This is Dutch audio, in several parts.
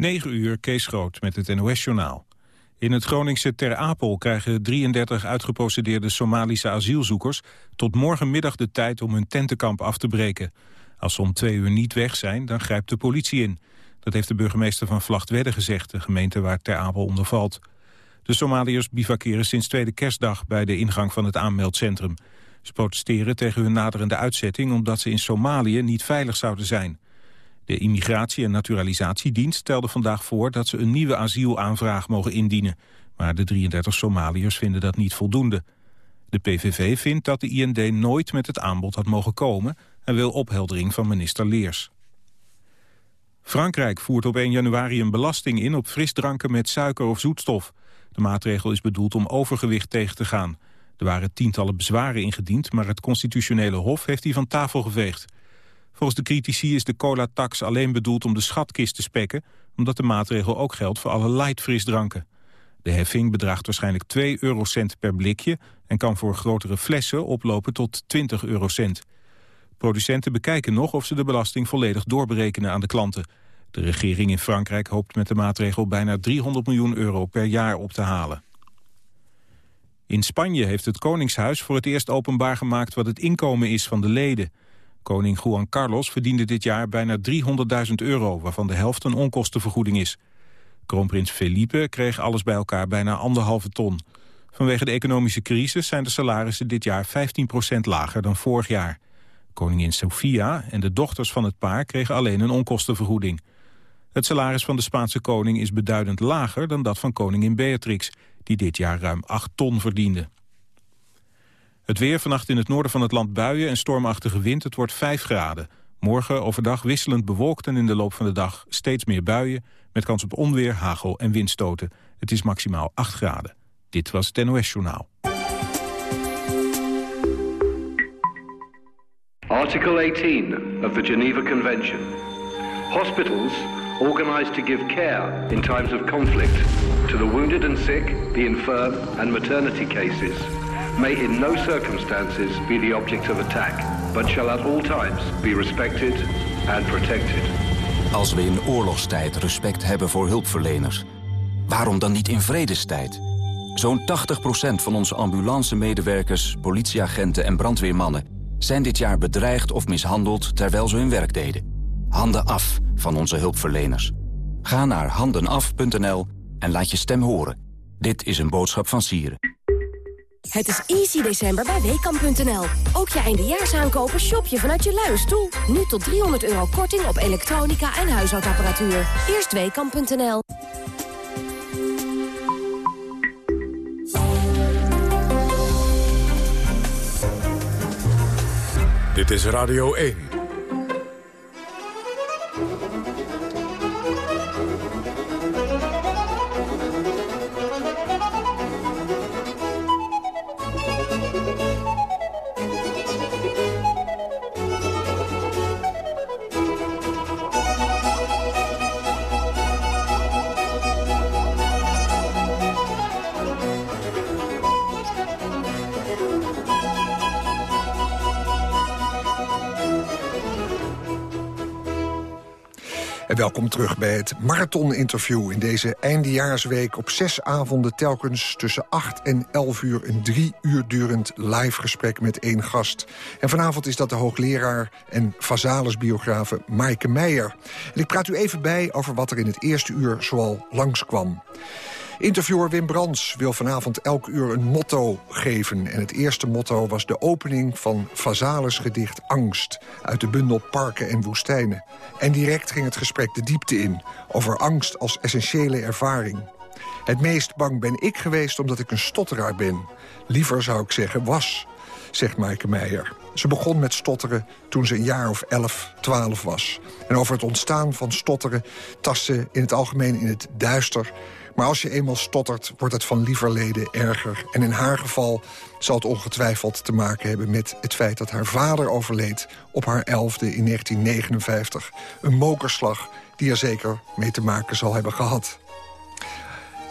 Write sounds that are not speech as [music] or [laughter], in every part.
9 uur, Kees Groot met het NOS-journaal. In het Groningse Ter Apel krijgen 33 uitgeprocedeerde Somalische asielzoekers... tot morgenmiddag de tijd om hun tentenkamp af te breken. Als ze om twee uur niet weg zijn, dan grijpt de politie in. Dat heeft de burgemeester van Vlachtwedde gezegd, de gemeente waar Ter Apel onder valt. De Somaliërs bivakeren sinds tweede kerstdag bij de ingang van het aanmeldcentrum. Ze protesteren tegen hun naderende uitzetting omdat ze in Somalië niet veilig zouden zijn. De Immigratie- en Naturalisatiedienst stelde vandaag voor dat ze een nieuwe asielaanvraag mogen indienen. Maar de 33 Somaliërs vinden dat niet voldoende. De PVV vindt dat de IND nooit met het aanbod had mogen komen... en wil opheldering van minister Leers. Frankrijk voert op 1 januari een belasting in op frisdranken met suiker of zoetstof. De maatregel is bedoeld om overgewicht tegen te gaan. Er waren tientallen bezwaren ingediend, maar het constitutionele hof heeft die van tafel geveegd. Volgens de critici is de cola-tax alleen bedoeld om de schatkist te spekken... omdat de maatregel ook geldt voor alle light frisdranken. De heffing bedraagt waarschijnlijk 2 eurocent per blikje... en kan voor grotere flessen oplopen tot 20 eurocent. Producenten bekijken nog of ze de belasting volledig doorberekenen aan de klanten. De regering in Frankrijk hoopt met de maatregel bijna 300 miljoen euro per jaar op te halen. In Spanje heeft het Koningshuis voor het eerst openbaar gemaakt wat het inkomen is van de leden. Koning Juan Carlos verdiende dit jaar bijna 300.000 euro, waarvan de helft een onkostenvergoeding is. Kroonprins Felipe kreeg alles bij elkaar bijna anderhalve ton. Vanwege de economische crisis zijn de salarissen dit jaar 15% lager dan vorig jaar. Koningin Sofia en de dochters van het paar kregen alleen een onkostenvergoeding. Het salaris van de Spaanse koning is beduidend lager dan dat van koningin Beatrix, die dit jaar ruim 8 ton verdiende. Het weer vannacht in het noorden van het land buien en stormachtige wind. Het wordt 5 graden. Morgen overdag wisselend bewolkt en in de loop van de dag steeds meer buien... met kans op onweer, hagel en windstoten. Het is maximaal 8 graden. Dit was het NOS Journaal. Article 18 of the Geneva Convention. Hospitals organized to give care in times of conflict to the wounded and sick, the infirm and maternity cases may in no circumstances be the object of attack, but shall at all times be respected and protected. Als we in oorlogstijd respect hebben voor hulpverleners, waarom dan niet in vredestijd? Zo'n 80% van onze ambulance-medewerkers, politieagenten en brandweermannen... zijn dit jaar bedreigd of mishandeld terwijl ze hun werk deden. Handen af van onze hulpverleners. Ga naar handenaf.nl en laat je stem horen. Dit is een boodschap van Sieren. Het is easy december bij Weekamp.nl. Ook je eindejaarsaankopen shop je vanuit je luie stoel. Nu tot 300 euro korting op elektronica en huishoudapparatuur. Eerst Weekamp.nl. Dit is Radio 1. Welkom terug bij het marathon-interview in deze eindejaarsweek... op zes avonden telkens tussen 8 en 11 uur... een drie uur durend live gesprek met één gast. En vanavond is dat de hoogleraar en Vazalis-biografe Maaike Meijer. En ik praat u even bij over wat er in het eerste uur zoal langskwam. Interviewer Wim Brands wil vanavond elk uur een motto geven. En het eerste motto was de opening van Vazalis gedicht Angst... uit de bundel Parken en Woestijnen. En direct ging het gesprek de diepte in... over angst als essentiële ervaring. Het meest bang ben ik geweest omdat ik een stotteraar ben. Liever zou ik zeggen was, zegt Maaike Meijer. Ze begon met stotteren toen ze een jaar of 11, 12 was. En over het ontstaan van stotteren tast ze in het algemeen in het duister maar als je eenmaal stottert, wordt het van lieverleden erger. En in haar geval zal het ongetwijfeld te maken hebben met het feit dat haar vader overleed op haar elfde in 1959. Een mokerslag die er zeker mee te maken zal hebben gehad.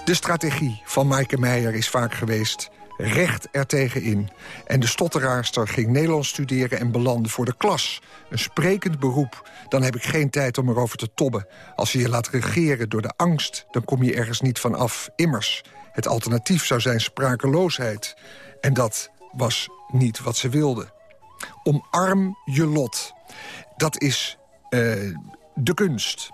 De strategie van Maaike Meijer is vaak geweest recht ertegen in. En de stotteraarster ging Nederlands studeren en belandde voor de klas. Een sprekend beroep. Dan heb ik geen tijd om erover te tobben. Als je je laat regeren door de angst, dan kom je ergens niet van af. Immers, het alternatief zou zijn sprakeloosheid. En dat was niet wat ze wilde. Omarm je lot. Dat is uh, de kunst.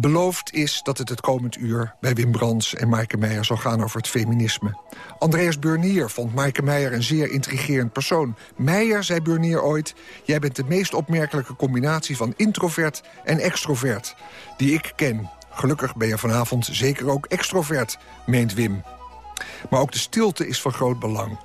Beloofd is dat het het komend uur bij Wim Brands en Maaike Meijer zal gaan over het feminisme. Andreas Burnier vond Maaike Meijer een zeer intrigerend persoon. Meijer, zei Burnier ooit, jij bent de meest opmerkelijke combinatie van introvert en extrovert die ik ken. Gelukkig ben je vanavond zeker ook extrovert, meent Wim. Maar ook de stilte is van groot belang.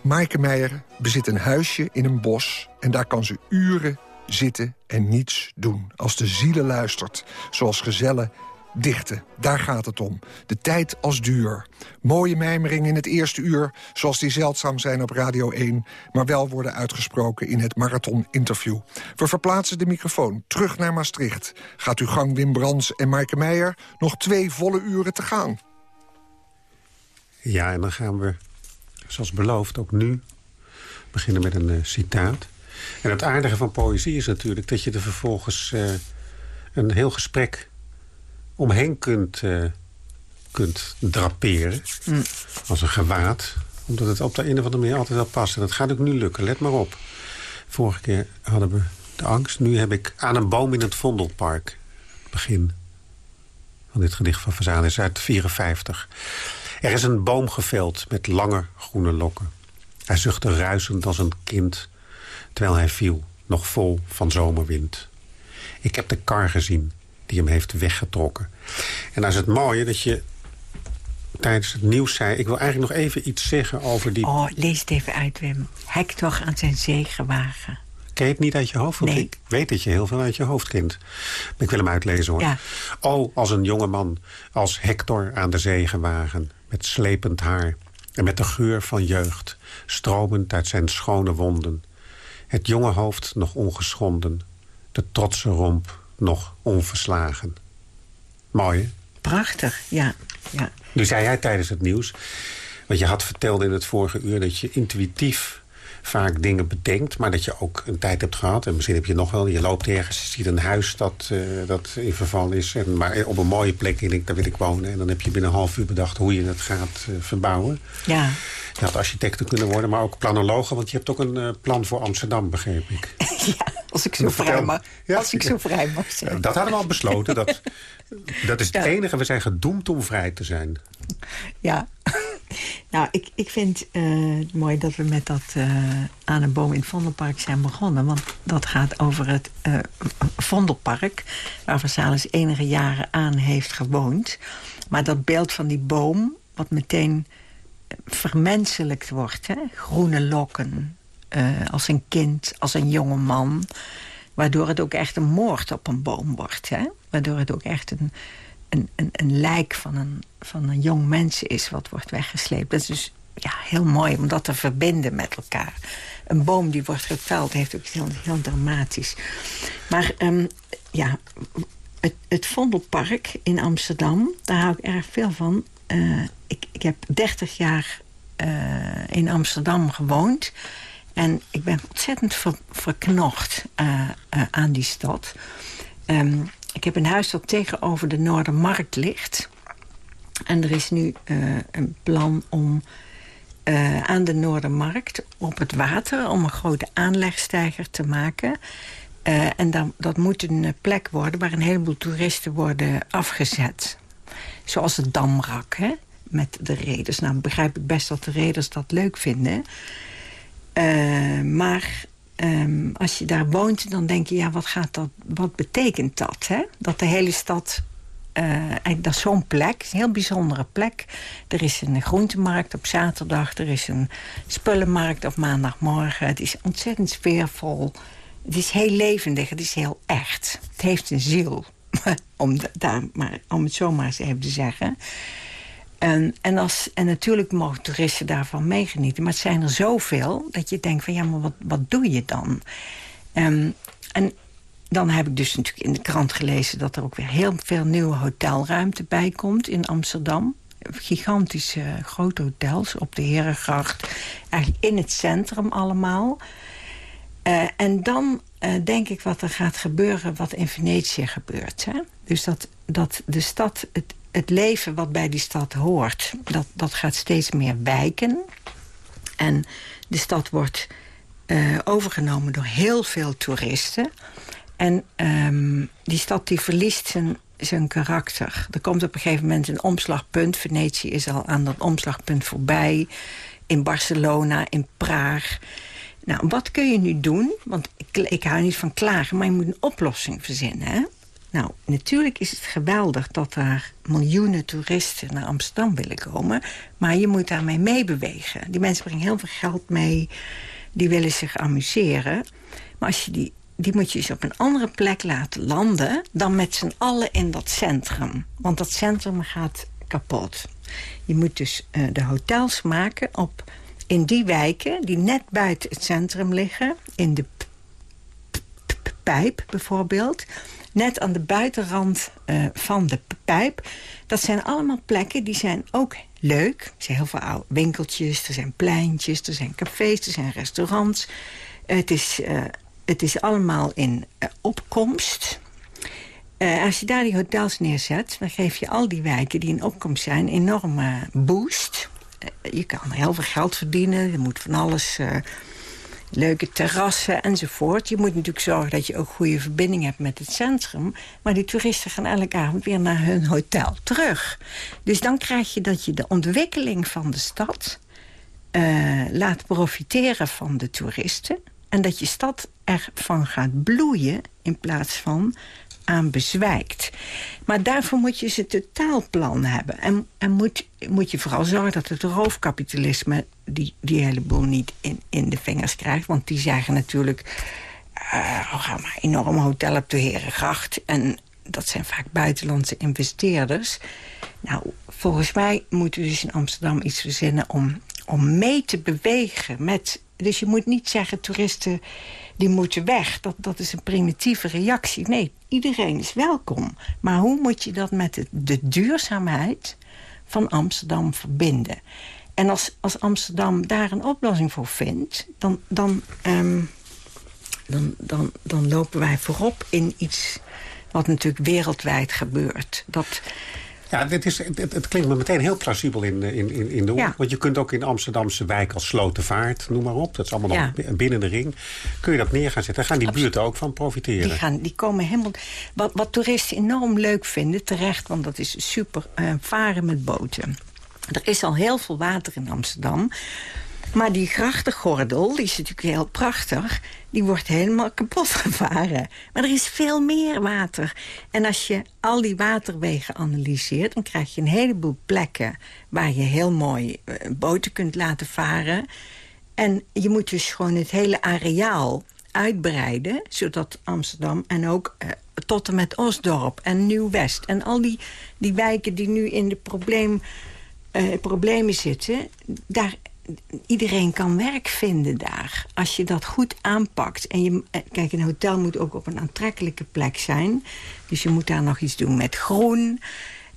Maaike Meijer bezit een huisje in een bos en daar kan ze uren zitten en niets doen. Als de zielen luistert, zoals gezellen dichten. Daar gaat het om. De tijd als duur. Mooie mijmering in het eerste uur, zoals die zeldzaam zijn op Radio 1... maar wel worden uitgesproken in het marathon-interview. We verplaatsen de microfoon terug naar Maastricht. Gaat uw gang Wim Brands en Maaike Meijer nog twee volle uren te gaan. Ja, en dan gaan we, zoals beloofd, ook nu beginnen met een uh, citaat. En het aardige van poëzie is natuurlijk dat je er vervolgens uh, een heel gesprek omheen kunt, uh, kunt draperen. Mm. Als een gewaad. Omdat het op de een of andere manier altijd wel past. En dat gaat ook nu lukken, let maar op. Vorige keer hadden we de angst. Nu heb ik aan een boom in het Vondelpark. Begin van dit gedicht van Verzaan is uit 54. Er is een boom geveld met lange groene lokken. Hij zuchtte ruisend als een kind terwijl hij viel, nog vol van zomerwind. Ik heb de kar gezien die hem heeft weggetrokken. En dan is het mooie dat je tijdens het nieuws zei... ik wil eigenlijk nog even iets zeggen over die... Oh, lees het even uit, Wim. Hector aan zijn zegenwagen. Ken je het niet uit je hoofd? Want nee. ik weet dat je heel veel uit je hoofd kent. Maar ik wil hem uitlezen, hoor. Ja. Oh, als een jonge man, als Hector aan de zegenwagen... met slepend haar en met de geur van jeugd... stromend uit zijn schone wonden... Het jonge hoofd nog ongeschonden. De trotse romp nog onverslagen. Mooi, hè? Prachtig, ja. ja. Nu zei jij tijdens het nieuws... want je had verteld in het vorige uur... dat je intuïtief vaak dingen bedenkt... maar dat je ook een tijd hebt gehad... en misschien heb je nog wel... je loopt ergens, je ziet een huis dat, uh, dat in verval is... En, maar op een mooie plek, en ik, daar wil ik wonen... en dan heb je binnen een half uur bedacht hoe je het gaat uh, verbouwen. Ja. Je had architecten kunnen worden, maar ook planologen... want je hebt ook een uh, plan voor Amsterdam, begreep ik. [laughs] ja, als ik zo vrij mag, ja, als ik zo vrij mag zijn. Dat hadden we al besloten. Dat, [laughs] dat is het ja. enige, we zijn gedoemd om vrij te zijn. Ja, [laughs] nou, ik, ik vind uh, het mooi dat we met dat uh, aan een boom in het Vondelpark zijn begonnen. Want dat gaat over het uh, Vondelpark, waar Versailles enige jaren aan heeft gewoond. Maar dat beeld van die boom, wat meteen vermenselijkt wordt. Hè? Groene lokken, als een kind, als een jonge man. Waardoor het ook echt een moord op een boom wordt. Hè? Waardoor het ook echt een een, een, een lijk van een, van een jong mens is wat wordt weggesleept. Dat is dus ja, heel mooi om dat te verbinden met elkaar. Een boom die wordt geveld heeft ook heel, heel dramatisch. Maar um, ja, het, het Vondelpark in Amsterdam, daar hou ik erg veel van. Uh, ik, ik heb 30 jaar uh, in Amsterdam gewoond. En ik ben ontzettend ver, verknocht uh, aan die stad. Um, ik heb een huis dat tegenover de Noordermarkt ligt. En er is nu een plan om aan de Noordermarkt op het water... om een grote aanlegstijger te maken. En dan, dat moet een plek worden waar een heleboel toeristen worden afgezet. Zoals het Damrak, hè? met de reders. Nou, begrijp ik best dat de reders dat leuk vinden. maar Um, als je daar woont, dan denk je, ja, wat, gaat dat, wat betekent dat? Hè? Dat de hele stad, uh, dat is zo'n plek, een heel bijzondere plek. Er is een groentemarkt op zaterdag, er is een spullenmarkt op maandagmorgen. Het is ontzettend sfeervol. Het is heel levendig, het is heel echt. Het heeft een ziel, [laughs] om, daar, maar, om het zomaar eens even te zeggen. En, en, als, en natuurlijk mogen toeristen daarvan meegenieten. Maar het zijn er zoveel dat je denkt van ja, maar wat, wat doe je dan? Um, en dan heb ik dus natuurlijk in de krant gelezen... dat er ook weer heel veel nieuwe hotelruimte bij komt in Amsterdam. gigantische grote hotels op de Herengracht. Eigenlijk in het centrum allemaal. Uh, en dan uh, denk ik wat er gaat gebeuren wat in Venetië gebeurt. Hè? Dus dat, dat de stad, het, het leven wat bij die stad hoort... Dat, dat gaat steeds meer wijken. En de stad wordt uh, overgenomen door heel veel toeristen. En um, die stad die verliest zijn, zijn karakter. Er komt op een gegeven moment een omslagpunt. Venetië is al aan dat omslagpunt voorbij. In Barcelona, in Praag... Nou, wat kun je nu doen? Want ik, ik hou niet van klagen, maar je moet een oplossing verzinnen. Hè? Nou, natuurlijk is het geweldig dat er miljoenen toeristen naar Amsterdam willen komen. Maar je moet daarmee meebewegen. Die mensen brengen heel veel geld mee. Die willen zich amuseren. Maar als je die, die moet je eens op een andere plek laten landen... dan met z'n allen in dat centrum. Want dat centrum gaat kapot. Je moet dus uh, de hotels maken op in die wijken die net buiten het centrum liggen... in de pijp bijvoorbeeld... net aan de buitenrand uh, van de pijp... dat zijn allemaal plekken die zijn ook leuk. Er zijn heel veel oude winkeltjes, er zijn pleintjes... er zijn cafés, er zijn restaurants. Het, is, uh, het is allemaal in opkomst... als je daar die hotels neerzet, dan geef je al die wijken die in opkomst zijn... een enorme boost. Eh, je kan heel veel geld verdienen. Je moet van alles... Uh, leuke terrassen enzovoort. Je moet natuurlijk zorgen dat je ook goede verbinding hebt met het centrum. Maar die toeristen gaan elke avond weer naar hun hotel terug. Dus dan krijg je dat je de ontwikkeling van de stad... Uh, laat profiteren van de toeristen. En dat je stad ervan gaat bloeien in plaats van aan bezwijkt. Maar daarvoor moet je ze totaalplan hebben. En, en moet, moet je vooral zorgen dat het roofkapitalisme... die, die hele boel niet in, in de vingers krijgt. Want die zeggen natuurlijk... Uh, ga maar enorm hotel op de Herengracht. En dat zijn vaak buitenlandse investeerders. Nou, volgens mij moeten we dus in Amsterdam iets verzinnen... om, om mee te bewegen met... Dus je moet niet zeggen, toeristen die moeten weg. Dat, dat is een primitieve reactie. Nee, iedereen is welkom. Maar hoe moet je dat met de, duurzaamheid van Amsterdam verbinden? En als, als Amsterdam daar een oplossing voor vindt... dan, dan, um, dan, dan, dan lopen wij voorop in iets wat natuurlijk wereldwijd gebeurt. Dat, ja, dit is, het, het, klinkt me meteen heel plausibel in, in, in, in de ja. Want je kunt ook in Amsterdamse wijk als Slotenvaart, noem maar op. Dat is allemaal ja. nog binnen de ring. Kun je dat neer gaan zetten. Daar gaan die Absoluut. buurten ook van profiteren. Die, gaan, die komen helemaal... Wat, wat toeristen enorm leuk vinden, terecht. Want dat is super uh, varen met boten. Er is al heel veel water in Amsterdam. Maar die grachtengordel, die is natuurlijk heel prachtig... die wordt helemaal kapot [laughs] gevaren. Maar er is veel meer water. En als je al die waterwegen analyseert... dan krijg je een heleboel plekken... waar je heel mooi uh, boten kunt laten varen. En je moet dus gewoon het hele areaal uitbreiden... zodat Amsterdam en ook uh, tot en met Osdorp en Nieuw-West... en al die, die wijken die nu in de probleem, uh, problemen zitten... daar iedereen kan werk vinden daar. Als je dat goed aanpakt. En je, eh, kijk, een hotel moet ook op een aantrekkelijke plek zijn. Dus je moet daar nog iets doen met groen.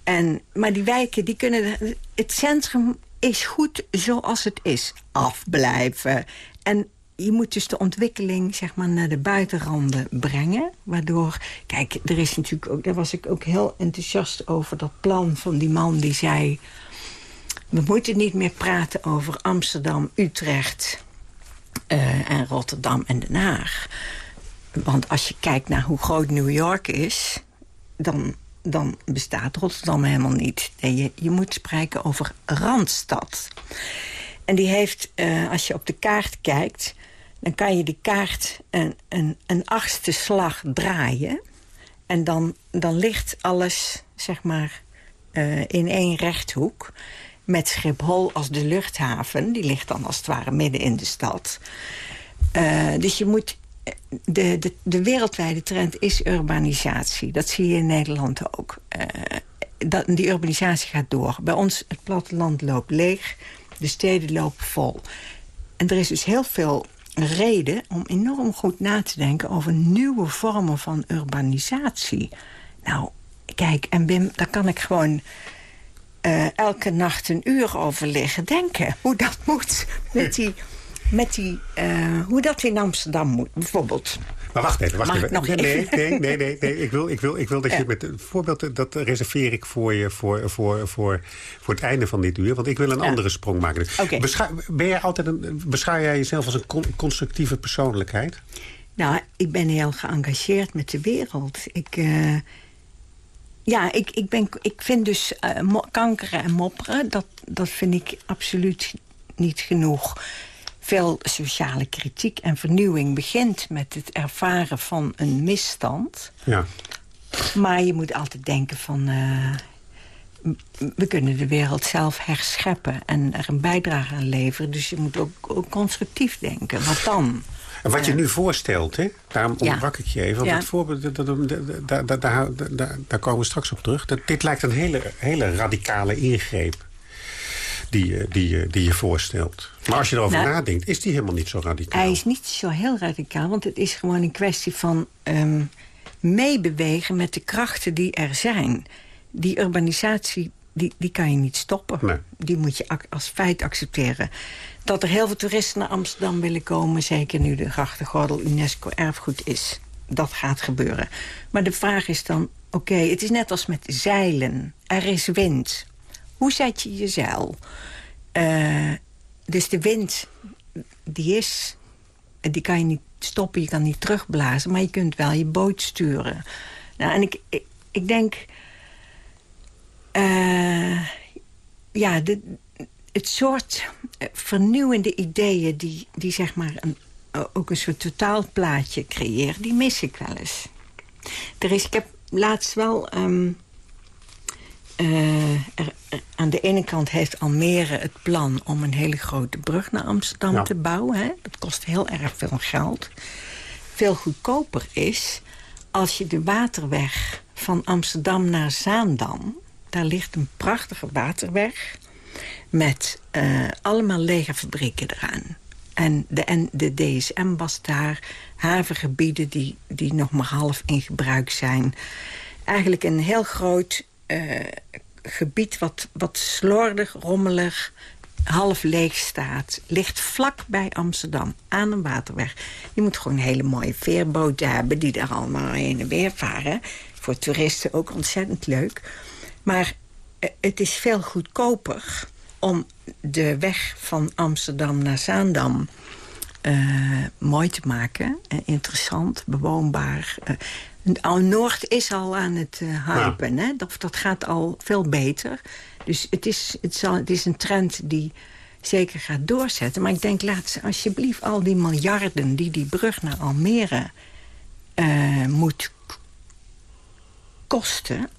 En, maar die wijken, die kunnen... Het centrum is goed zoals het is. Afblijven. En je moet dus de ontwikkeling zeg maar, naar de buitenranden brengen. Waardoor, kijk, er is natuurlijk ook, daar was ik ook heel enthousiast over dat plan van die man die zei... We moeten niet meer praten over Amsterdam, Utrecht uh, en Rotterdam en Den Haag. Want als je kijkt naar hoe groot New York is... dan, dan bestaat Rotterdam helemaal niet. Nee, je, je moet spreken over Randstad. En die heeft, uh, als je op de kaart kijkt... dan kan je die kaart een, een, een achtste slag draaien... en dan, dan ligt alles, zeg maar, uh, in één rechthoek met Schiphol als de luchthaven. Die ligt dan als het ware midden in de stad. Uh, dus je moet... De, de, de wereldwijde trend is urbanisatie. Dat zie je in Nederland ook. Uh, dat, die urbanisatie gaat door. Bij ons, het platteland loopt leeg. De steden lopen vol. En er is dus heel veel reden om enorm goed na te denken... over nieuwe vormen van urbanisatie. Nou, kijk, en Bim, daar kan ik gewoon eh, elke nacht een uur over liggen denken. Hoe dat moet met die... Met die uh, hoe dat in Amsterdam moet, bijvoorbeeld. Maar wacht even, wacht Mag even. nog nee, nee, even? nee, nee, nee, nee. Ik, wil, ik, wil, ik wil dat je met een voorbeeld... dat reserveer ik voor je voor, voor, voor, voor het einde van dit uur. Want ik wil een Ja. andere sprong maken. Beschouw, ben jij altijd een, beschouw jij jezelf als een con- constructieve persoonlijkheid? Nou, ik ben heel geëngageerd met de wereld. Ik, eh, ja, ik, ik, ben, ik vind dus eh, mo- kankeren en mopperen... Dat, dat vind ik absoluut niet genoeg. Veel sociale kritiek en vernieuwing begint met het ervaren van een misstand. Ja. Maar je moet altijd denken van... eh, we kunnen de wereld zelf herscheppen en er een bijdrage aan leveren. Dus je moet ook, ook constructief denken. Wat dan? En wat je nu voorstelt, hè, daarom ontbrak ik je even. Want dat voorbeeld, daar- daar- daar- daar- daar komen we straks op terug. Dat, dit lijkt een hele, hele radicale ingreep die, je- die, je- die je voorstelt. Maar als je erover Nou, nadenkt, is die helemaal niet zo radicaal. Hij is niet zo heel radicaal, want het is gewoon een kwestie van ehm, meebewegen met de krachten die er zijn. Die urbanisatie, die, die kan je niet stoppen. Nee. Die moet je als feit accepteren. Dat er heel veel toeristen naar Amsterdam willen komen... zeker nu de grachtengordel UNESCO-erfgoed is. Dat gaat gebeuren. Maar de vraag is dan, oké, het is net als met zeilen. Er is wind. Hoe zet je je zeil? Eh, dus de wind, die is... Die kan je niet stoppen, je kan niet terugblazen... maar je kunt wel je boot sturen. Nou, en ik, ik, denk... eh, ja, de, het soort eh, vernieuwende ideeën... die, die zeg maar een, ook een soort totaalplaatje creëren... die mis ik wel eens. Er is, ik heb laatst wel... ehm, eh, er- er- aan de ene kant heeft Almere het plan om een hele grote brug naar Amsterdam Ja. te bouwen. Hè? Dat kost heel erg veel geld. Veel goedkoper is als je de waterweg van Amsterdam naar Zaandam... daar ligt een prachtige waterweg met eh, allemaal legerfabrieken eraan. En de, en de DSM was daar, havengebieden die, die nog maar half in gebruik zijn. Eigenlijk een heel groot eh, gebied wat, wat slordig, rommelig, half leeg staat. Ligt vlak bij Amsterdam, aan een waterweg. Je moet gewoon hele mooie veerboten hebben... die daar allemaal heen en weer varen. Voor toeristen ook ontzettend leuk. Maar eh, het is veel goedkoper om de weg van Amsterdam naar Zaandam... eh, mooi te maken. eh, interessant, bewoonbaar. Al Noord is al aan het hypen. Hè? Dat, dat gaat al veel beter. Dus het is, het, zal, het is een trend die zeker gaat doorzetten. Maar ik denk, laat ze alsjeblieft al die miljarden... die die brug naar Almere moet kosten...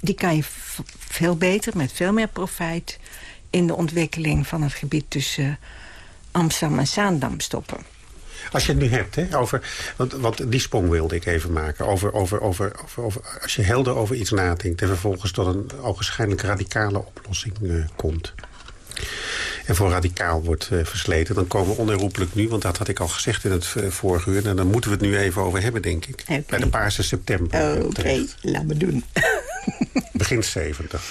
die kan je veel beter, met veel meer profijt... in de ontwikkeling van het gebied tussen Amsterdam en Zaandam stoppen. Als je het nu hebt, hè, over, want, want die sprong wilde ik even maken. Over, over, over, over, over, als je helder over iets nadenkt... en vervolgens tot een ogenschijnlijk radicale oplossing eh, komt... en voor radicaal wordt eh, versleten... dan komen we onherroepelijk nu, want dat had ik al gezegd in het eh, vorige uur... en dan moeten we het nu even over hebben, denk ik. Bij de Paarse September. eh, Oké, laat me doen. Begin 70.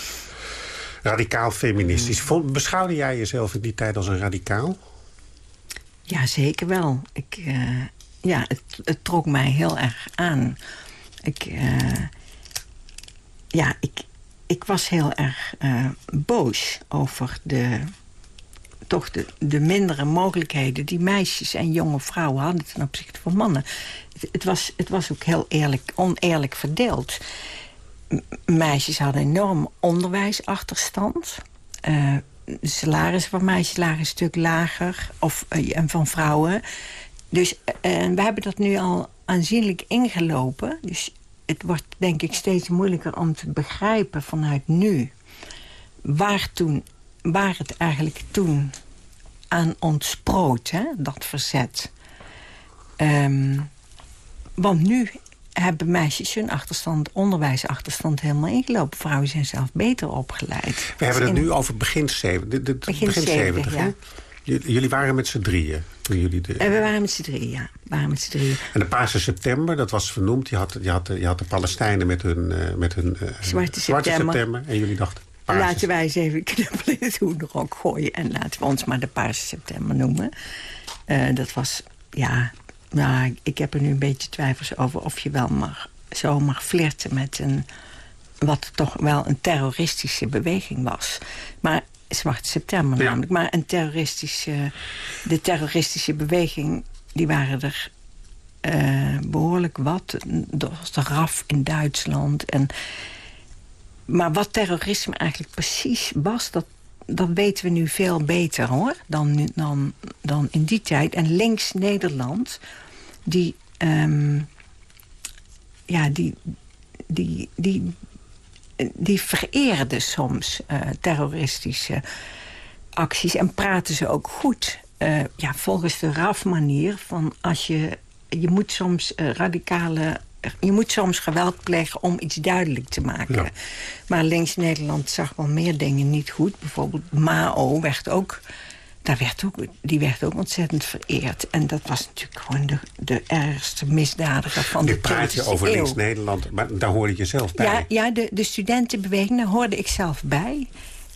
Radicaal feministisch. Beschouwde jij jezelf in die tijd als een radicaal? Ja, zeker wel. Ik, eh, ja, het, het trok mij heel erg aan. Ik, eh, ja, ik, ik was heel erg eh, boos over de, toch de, de mindere mogelijkheden... die meisjes en jonge vrouwen hadden ten opzichte van mannen. Het, het, was, het was ook heel eerlijk, oneerlijk verdeeld. Meisjes hadden enorm onderwijsachterstand... Eh, de salarissen van meisjes lagen een stuk lager. Of, eh, en van vrouwen. Dus eh, we hebben dat nu al aanzienlijk ingelopen. Dus het wordt denk ik steeds moeilijker om te begrijpen vanuit nu... waar, toen, waar het eigenlijk toen aan ontsproot, hè, dat verzet. Ehm, want nu hebben meisjes hun achterstand, onderwijsachterstand helemaal ingelopen. Vrouwen zijn zelf beter opgeleid. We hebben het Dus nu over begin 70. de- de- Begin begin 70, 70, hè? ja. J- Jullie waren met z'n drieën. Toen jullie de... En we waren met z'n drieën, ja. We waren met z'n drieën. En de Paarse September, dat was vernoemd. Je had, je had, je had de Palestijnen met hun, eh, met hun eh, Zwarte September. En jullie dachten, laten wij eens even knuppelen in het hoenderok gooien... en laten we ons maar de Paarse September noemen. Uh, dat was, ja, nou, ik heb er nu een beetje twijfels over... of je wel mag, zo mag flirten met een... wat toch wel een terroristische beweging was. Maar Zwarte September namelijk. Maar een terroristische, de terroristische beweging, die waren er uh, behoorlijk wat. Dat was de RAF in Duitsland. En, maar wat terrorisme eigenlijk precies was... dat, dat weten we nu veel beter hoor, dan, dan, dan in die tijd. En links Nederland, die... Um, ja, die, die, die, die vereerde soms uh, terroristische acties en praten ze ook goed. Uh, ja, volgens de RAF-manier van als je je moet soms uh, radicale... Je moet soms geweld plegen om iets duidelijk te maken. Maar links Nederland zag wel meer dingen niet goed. Bijvoorbeeld Mao werd ook... Daar werd ook, die werd ook ontzettend vereerd. En dat was natuurlijk gewoon de, de ergste misdadiger van de Nu praat je over links-Nederland, maar daar hoorde je zelf bij. Ja, ja de, de studentenbeweging, daar hoorde ik zelf bij.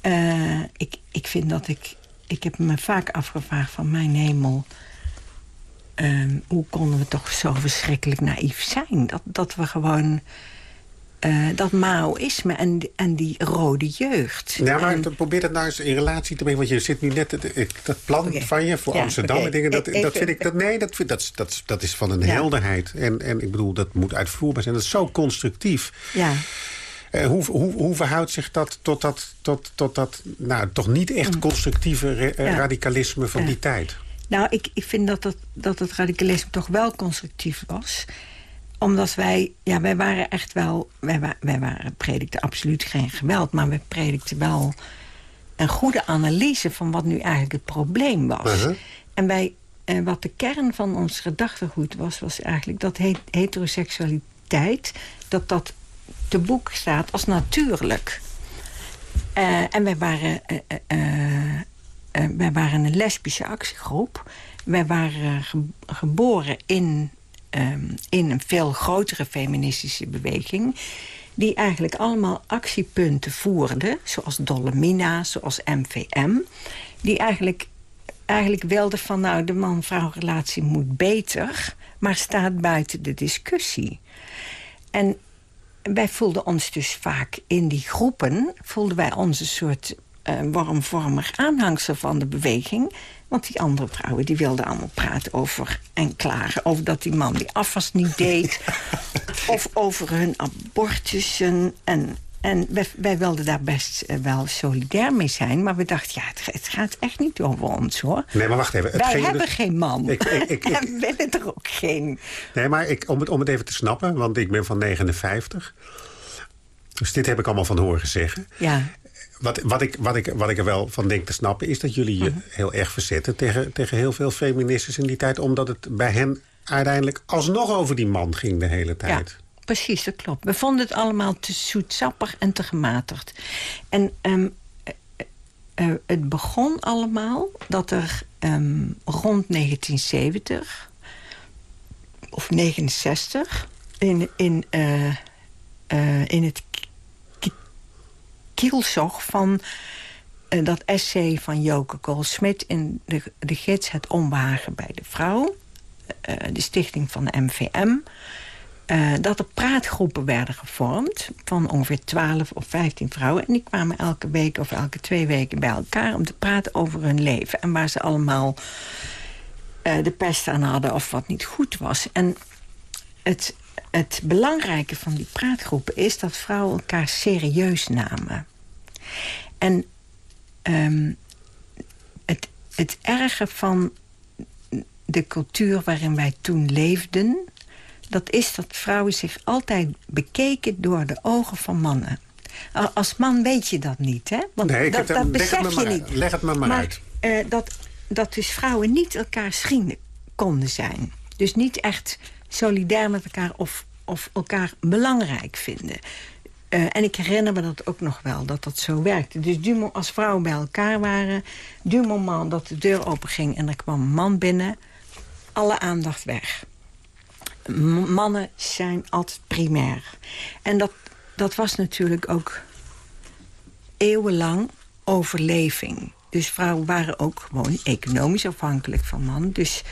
Uh, ik, ik vind dat ik... Ik heb me vaak afgevraagd van mijn hemel... Um, hoe konden we toch zo verschrikkelijk naïef zijn? Dat, dat we gewoon... Uh, dat Maoïsme en, en die rode jeugd. Ja, maar en, probeer dat nou eens in relatie te brengen. Want je zit nu net, dat plan okay. van je voor ja, Amsterdam okay. en dingen. Dat, dat vind ik, dat, nee, dat, dat, dat, dat is van een ja. helderheid. En, en ik bedoel, dat moet uitvoerbaar zijn. Dat is zo constructief. Ja. Uh, hoe, hoe, hoe verhoudt zich dat tot dat, tot, tot dat nou, toch niet echt constructieve ra ja. radicalisme van die tijd? Nou, ik, ik vind dat, dat, dat het radicalisme toch wel constructief was. Omdat wij, ja, wij waren echt wel... Wij, wij waren, predikten absoluut geen geweld, maar we predikten wel een goede analyse van wat nu eigenlijk het probleem was. Uh -huh. En wij, eh, wat de kern van ons gedachtegoed was, was eigenlijk dat he heteroseksualiteit, dat dat te boek staat als natuurlijk. Uh, en wij waren... Uh, uh, wij waren een lesbische actiegroep. Wij waren ge geboren in, um, in een veel grotere feministische beweging... die eigenlijk allemaal actiepunten voerde, zoals Dolomina, zoals MVM... die eigenlijk, eigenlijk wilden van, nou, de man-vrouw relatie moet beter... maar staat buiten de discussie. En wij voelden ons dus vaak in die groepen... voelden wij ons een soort warmvormig aanhangsel van de beweging. Want die andere vrouwen die wilden allemaal praten over en klagen... over dat die man die afwas niet deed. [laughs] of over hun abortussen. En, en wij, wij wilden daar best uh, wel solidair mee zijn. Maar we dachten, ja, het, het, gaat echt niet over ons, hoor. Nee, maar wacht even. Het wij hebben dus... geen man. Ik, ik, ik, [laughs] en willen er ook geen. Nee, maar ik, om, het, om het even te snappen, want ik ben van 59... Dus dit heb ik allemaal van horen zeggen. Ja wat, wat, ik, wat, ik, wat ik er wel van denk te snappen... is dat jullie je uh -huh. heel erg verzetten tegen, tegen heel veel feministes in die tijd... omdat het bij hen uiteindelijk alsnog over die man ging de hele tijd. Ja, precies, dat klopt. We vonden het allemaal te zoetsappig en te gematigd. En um, uh, uh, het begon allemaal dat er um, rond 1970... of 69 in, in, in het kielzog van uh, dat essay van Joke Koolsmit... in de, de gids Het Onwagen bij de Vrouw. Uh, de stichting van de MVM. Uh, dat er praatgroepen werden gevormd van ongeveer 12 of 15 vrouwen. En die kwamen elke week of elke twee weken bij elkaar... om te praten over hun leven. En waar ze allemaal de pest aan hadden of wat niet goed was. En het, het belangrijke van die praatgroepen is dat vrouwen elkaar serieus namen. En um, het, het erge van de cultuur waarin wij toen leefden... dat is dat vrouwen zich altijd bekeken door de ogen van mannen. Als man weet je dat niet, hè? Want nee, dat, dat hem, besef je niet. Leg het me maar, maar uit. Uh, dat, dat dus vrouwen niet elkaars vrienden konden zijn. Dus niet echt solidair met elkaar of, of elkaar belangrijk vinden. Uh, en ik herinner me dat ook nog wel, dat dat zo werkte. Dus du als vrouwen bij elkaar waren... du moment dat de deur openging en er kwam een man binnen... alle aandacht weg. Mannen zijn altijd primair. En dat, dat was natuurlijk ook eeuwenlang overleving. Dus vrouwen waren ook gewoon economisch afhankelijk van man. Dus,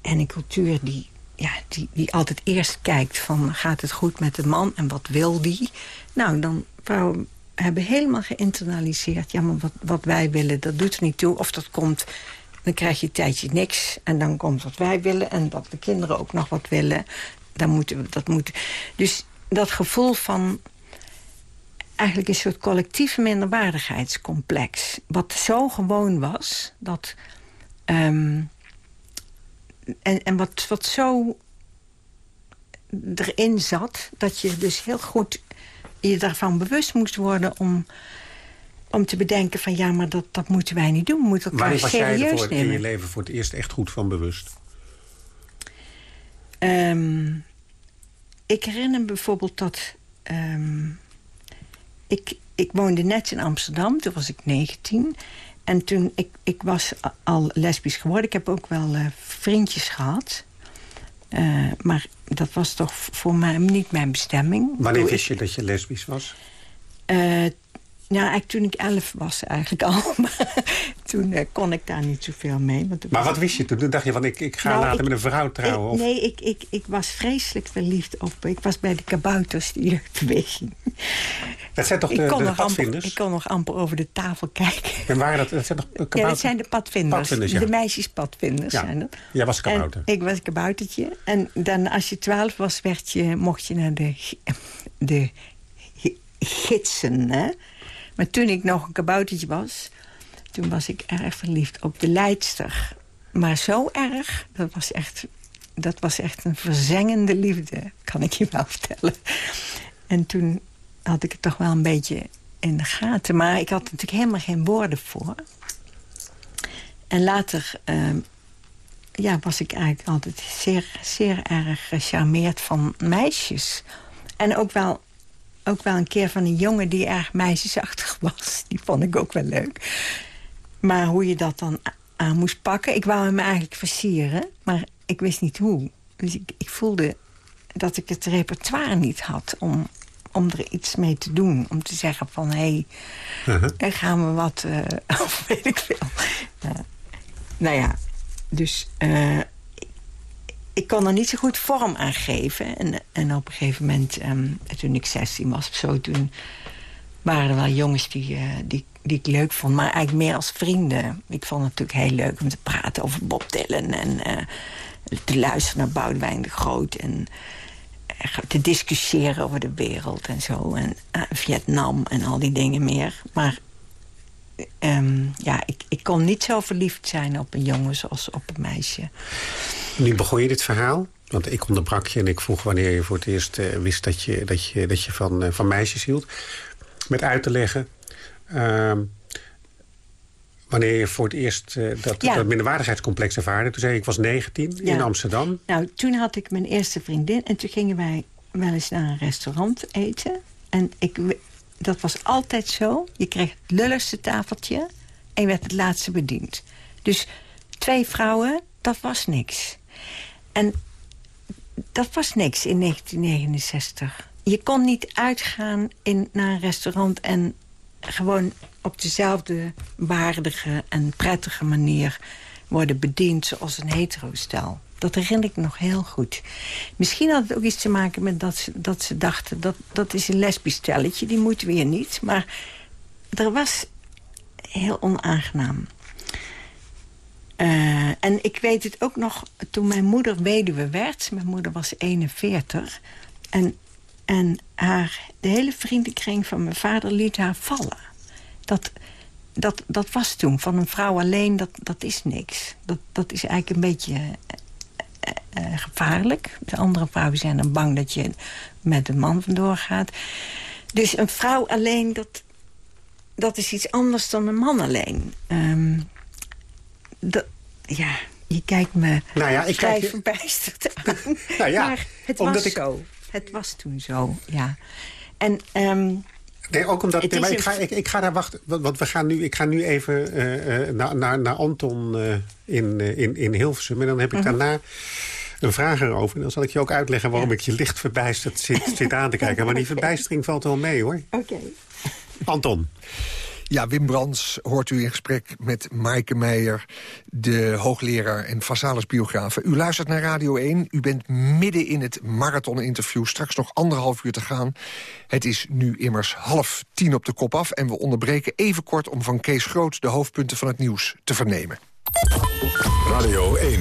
en een cultuur die, ja, die, die altijd eerst kijkt van... gaat het goed met de man en wat wil die? Nou, dan vrouwen hebben helemaal geïnternaliseerd... ja, maar wat, wat wij willen, dat doet er niet toe. Of dat komt, dan krijg je een tijdje niks... en dan komt wat wij willen en dat de kinderen ook nog wat willen. Dan moeten we, dat moet. Dus dat gevoel van eigenlijk een soort collectief minderwaardigheidscomplex. Wat zo gewoon was, dat... ehm, en, en wat, wat zo erin zat, dat je dus heel goed je daarvan bewust moest worden om, om te bedenken van ja, maar dat, dat moeten wij niet doen. We moeten elkaar Wanneer was jij er serieus voor, in je nemen. leven voor het eerst echt goed van bewust? Ehm, ik herinner me bijvoorbeeld dat... ehm, ik, ik woonde net in Amsterdam, toen was ik 19. En toen, ik, ik was al lesbisch geworden. Ik heb ook wel eh, vriendjes gehad. Eh, maar dat was toch voor mij niet mijn bestemming. Wanneer wist je dat je lesbisch was? eh, nou, eigenlijk toen ik elf was eigenlijk [laughs] al. Maar toen kon ik daar niet zoveel mee. Want Maar wat wist je toen? Toen dacht je van, ik, ik ga Nou, later ik- met een vrouw trouwen? ik- of... nee, ik, ik, ik was vreselijk verliefd op... Ik was bij de kabouters, die jeugdbeweging. [laughs] Dat zijn toch de, ik, kon de nog amper, padvinders? ik kon nog amper over de tafel kijken. En waren dat, dat zijn toch kabouter? Ja, dat zijn de padvinders. Padvinders, ja. De meisjespadvinders Ja. zijn dat. Jij was kabouter. En ik was een kaboutertje. En dan als je twaalf was, werd je, mocht je naar de, de gi- gidsen. Hè? Maar toen ik nog een kaboutertje was... toen was ik erg verliefd op de leidster. Maar zo erg, dat was echt, dat was echt een verzengende liefde. Kan ik je wel vertellen. En toen had ik het toch wel een beetje in de gaten. Maar ik had natuurlijk helemaal geen woorden voor. En later ehm, ja, was ik eigenlijk altijd zeer, zeer erg gecharmeerd van meisjes. En ook wel, ook wel een keer van een jongen die erg meisjesachtig was. [laughs] Die vond ik ook wel leuk. Maar hoe je dat dan aan moest pakken... Ik wou hem eigenlijk versieren, maar ik wist niet hoe. Dus ik, ik voelde dat ik het repertoire niet had om, om er iets mee te doen. Om te zeggen van, hé, hey, Uh-huh. dan gaan we wat... eh, [laughs] of weet ik veel. Ja. nou ja, dus eh, ik, kon er niet zo goed vorm aan geven. En, en op een gegeven moment, ehm, toen ik 16 was of zo... toen waren er wel jongens die, eh, die, die ik leuk vond. Maar eigenlijk meer als vrienden. Ik vond het natuurlijk heel leuk om te praten over Bob Dylan... en eh, te luisteren naar Boudewijn de Groot... en eh, te discussiëren over de wereld en zo. En eh, Vietnam en al die dingen meer. Maar ehm, ja, ik, ik kon niet zo verliefd zijn op een jongen zoals op een meisje. Nu begon je dit verhaal. Want ik onderbrak je en ik vroeg wanneer je voor het eerst eh, wist dat je, dat je, dat je van, eh, van meisjes hield. Met uit te leggen ehm, wanneer je voor het eerst eh, dat, Ja. dat minderwaardigheidscomplex ervaarde. Toen zei je, ik was 19 in. Amsterdam. Nou, toen had ik mijn eerste vriendin en toen gingen wij wel eens naar een restaurant eten. En ik, dat was altijd zo. Je kreeg het lulligste tafeltje en je werd het laatste bediend. Dus twee vrouwen, dat was niks. En dat was niks in 1969. Je kon niet uitgaan in, naar een restaurant en gewoon op dezelfde waardige en prettige manier worden bediend zoals een hetero-stel. Dat herinner ik nog heel goed. Misschien had het ook iets te maken met dat ze, dat ze dachten... Dat, dat is een lesbisch stelletje, die moeten we hier niet. Maar er was heel onaangenaam. Eh, en ik weet het ook nog, toen mijn moeder weduwe werd... mijn moeder was 41... en, en haar, de hele vriendenkring van mijn vader liet haar vallen. Dat, dat, dat was toen, van een vrouw alleen, dat, dat is niks. Dat, dat is eigenlijk een beetje eh, eh, gevaarlijk. De andere vrouwen zijn dan bang dat je met een man vandoor gaat. Dus een vrouw alleen, dat, dat is iets anders dan een man alleen. Ehm, dat, ja, je kijkt me Nou ja, ik vrij kijk je- verbijsterd aan. Nou ja, maar het omdat was ik- zo. Het was toen zo, ja. En ehm, Nee, ook omdat. Nee, maar ik, ga, ik, ik ga daar wachten. Want we gaan nu, ik ga nu even eh, eh, naar, naar, naar Anton eh, in, in, in Hilversum. En dan heb ik Mhm. daarna een vraag erover. En dan zal ik je ook uitleggen waarom Ja. ik je licht verbijsterd zit, zit aan te kijken. Maar die [laughs] verbijstering valt wel mee hoor. oké. Anton. Ja, Wim Brands hoort u in gesprek met Maaike Meijer... de hoogleraar en Vasalis biograaf. U luistert naar Radio 1. U bent midden in het marathon-interview. Straks nog anderhalf uur te gaan. Het is nu immers half tien op de kop af... en we onderbreken even kort om van Kees Groot... de hoofdpunten van het nieuws te vernemen. Radio 1,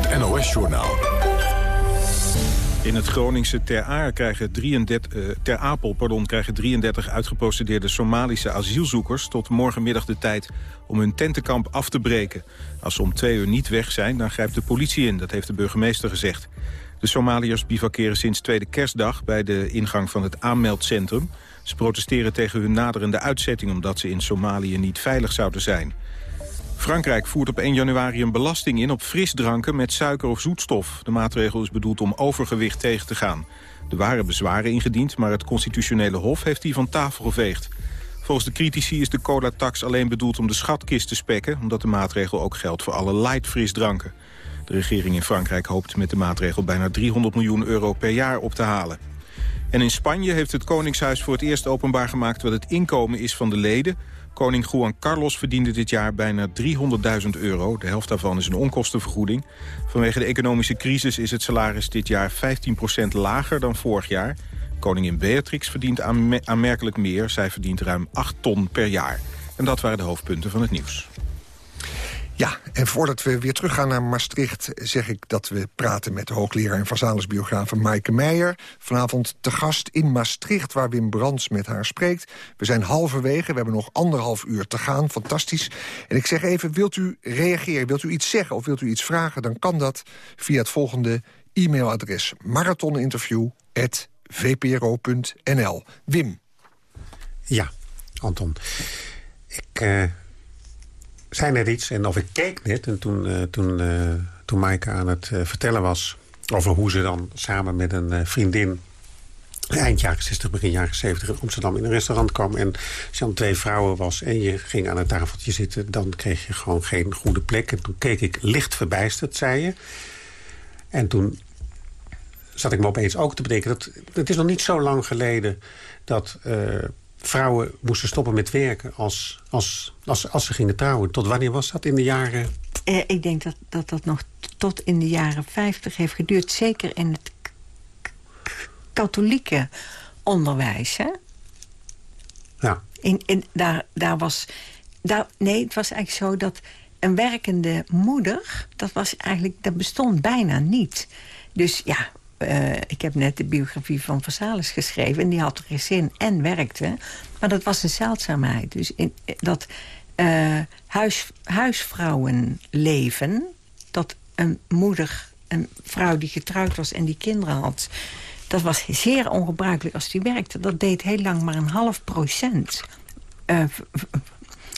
het NOS-journaal. In het Groningse Ter, Aar krijgen 33, uh, Ter Apel pardon, krijgen 33 uitgeprocedeerde Somalische asielzoekers... tot morgenmiddag de tijd om hun tentenkamp af te breken. Als ze om twee uur niet weg zijn, dan grijpt de politie in. Dat heeft de burgemeester gezegd. De Somaliërs bivakeren sinds tweede kerstdag... bij de ingang van het aanmeldcentrum. Ze protesteren tegen hun naderende uitzetting... omdat ze in Somalië niet veilig zouden zijn. Frankrijk voert op 1 januari een belasting in op frisdranken met suiker of zoetstof. De maatregel is bedoeld om overgewicht tegen te gaan. Er waren bezwaren ingediend, maar het constitutionele hof heeft die van tafel geveegd. Volgens de critici is de cola-tax alleen bedoeld om de schatkist te spekken... omdat de maatregel ook geldt voor alle light frisdranken. De regering in Frankrijk hoopt met de maatregel bijna 300 miljoen euro per jaar op te halen. En in Spanje heeft het Koningshuis voor het eerst openbaar gemaakt... wat het inkomen is van de leden Koning Juan Carlos verdiende dit jaar bijna 300.000 euro. De helft daarvan is een onkostenvergoeding. Vanwege de economische crisis is het salaris dit jaar 15% lager dan vorig jaar. Koningin Beatrix verdient aanmerkelijk meer. Zij verdient ruim 8 ton per jaar. En dat waren de hoofdpunten van het nieuws. Ja, en voordat we weer teruggaan naar Maastricht... zeg ik dat we praten met de hoogleraar en Vazalis-biograaf Maaike Meijer. Vanavond te gast in Maastricht, waar Wim Brands met haar spreekt. We zijn halverwege, we hebben nog anderhalf uur te gaan. Fantastisch. En ik zeg even, wilt u reageren, wilt u iets zeggen of wilt u iets vragen... dan kan dat via het volgende e-mailadres. marathoninterview.vpro.nl Wim. Ja, Anton. Ik... Uh zei net iets en of ik keek net. En toen, uh, toen, uh, toen Maaike aan het uh, vertellen was... over hoe ze dan samen met een vriendin... eind jaren 60, begin jaren 70 in Amsterdam in een restaurant kwam... en als je dan twee vrouwen was en je ging aan een tafeltje zitten... dan kreeg je gewoon geen goede plek. En toen keek ik licht verbijsterd, zei je. En toen zat ik me opeens ook te bedenken... dat het is nog niet zo lang geleden dat vrouwen moesten stoppen met werken als, als, als, als ze gingen trouwen. Tot wanneer was dat? In de jaren... Eh, ik denk dat, dat dat nog tot in de jaren 50 heeft geduurd. Zeker in het katholieke onderwijs. Hè? Ja. In, in, daar, daar was... Daar, nee, het was eigenlijk zo dat een werkende moeder... dat, was eigenlijk, dat bestond bijna niet. Dus ja, uh, ik heb net de biografie van Versalis geschreven... en die had er gezin en werkte. Maar dat was een zeldzaamheid. Dus in, dat uh, huis, huisvrouwenleven... dat een moeder, een vrouw die getrouwd was en die kinderen had... dat was zeer ongebruikelijk als die werkte. Dat deed heel lang maar een half procent...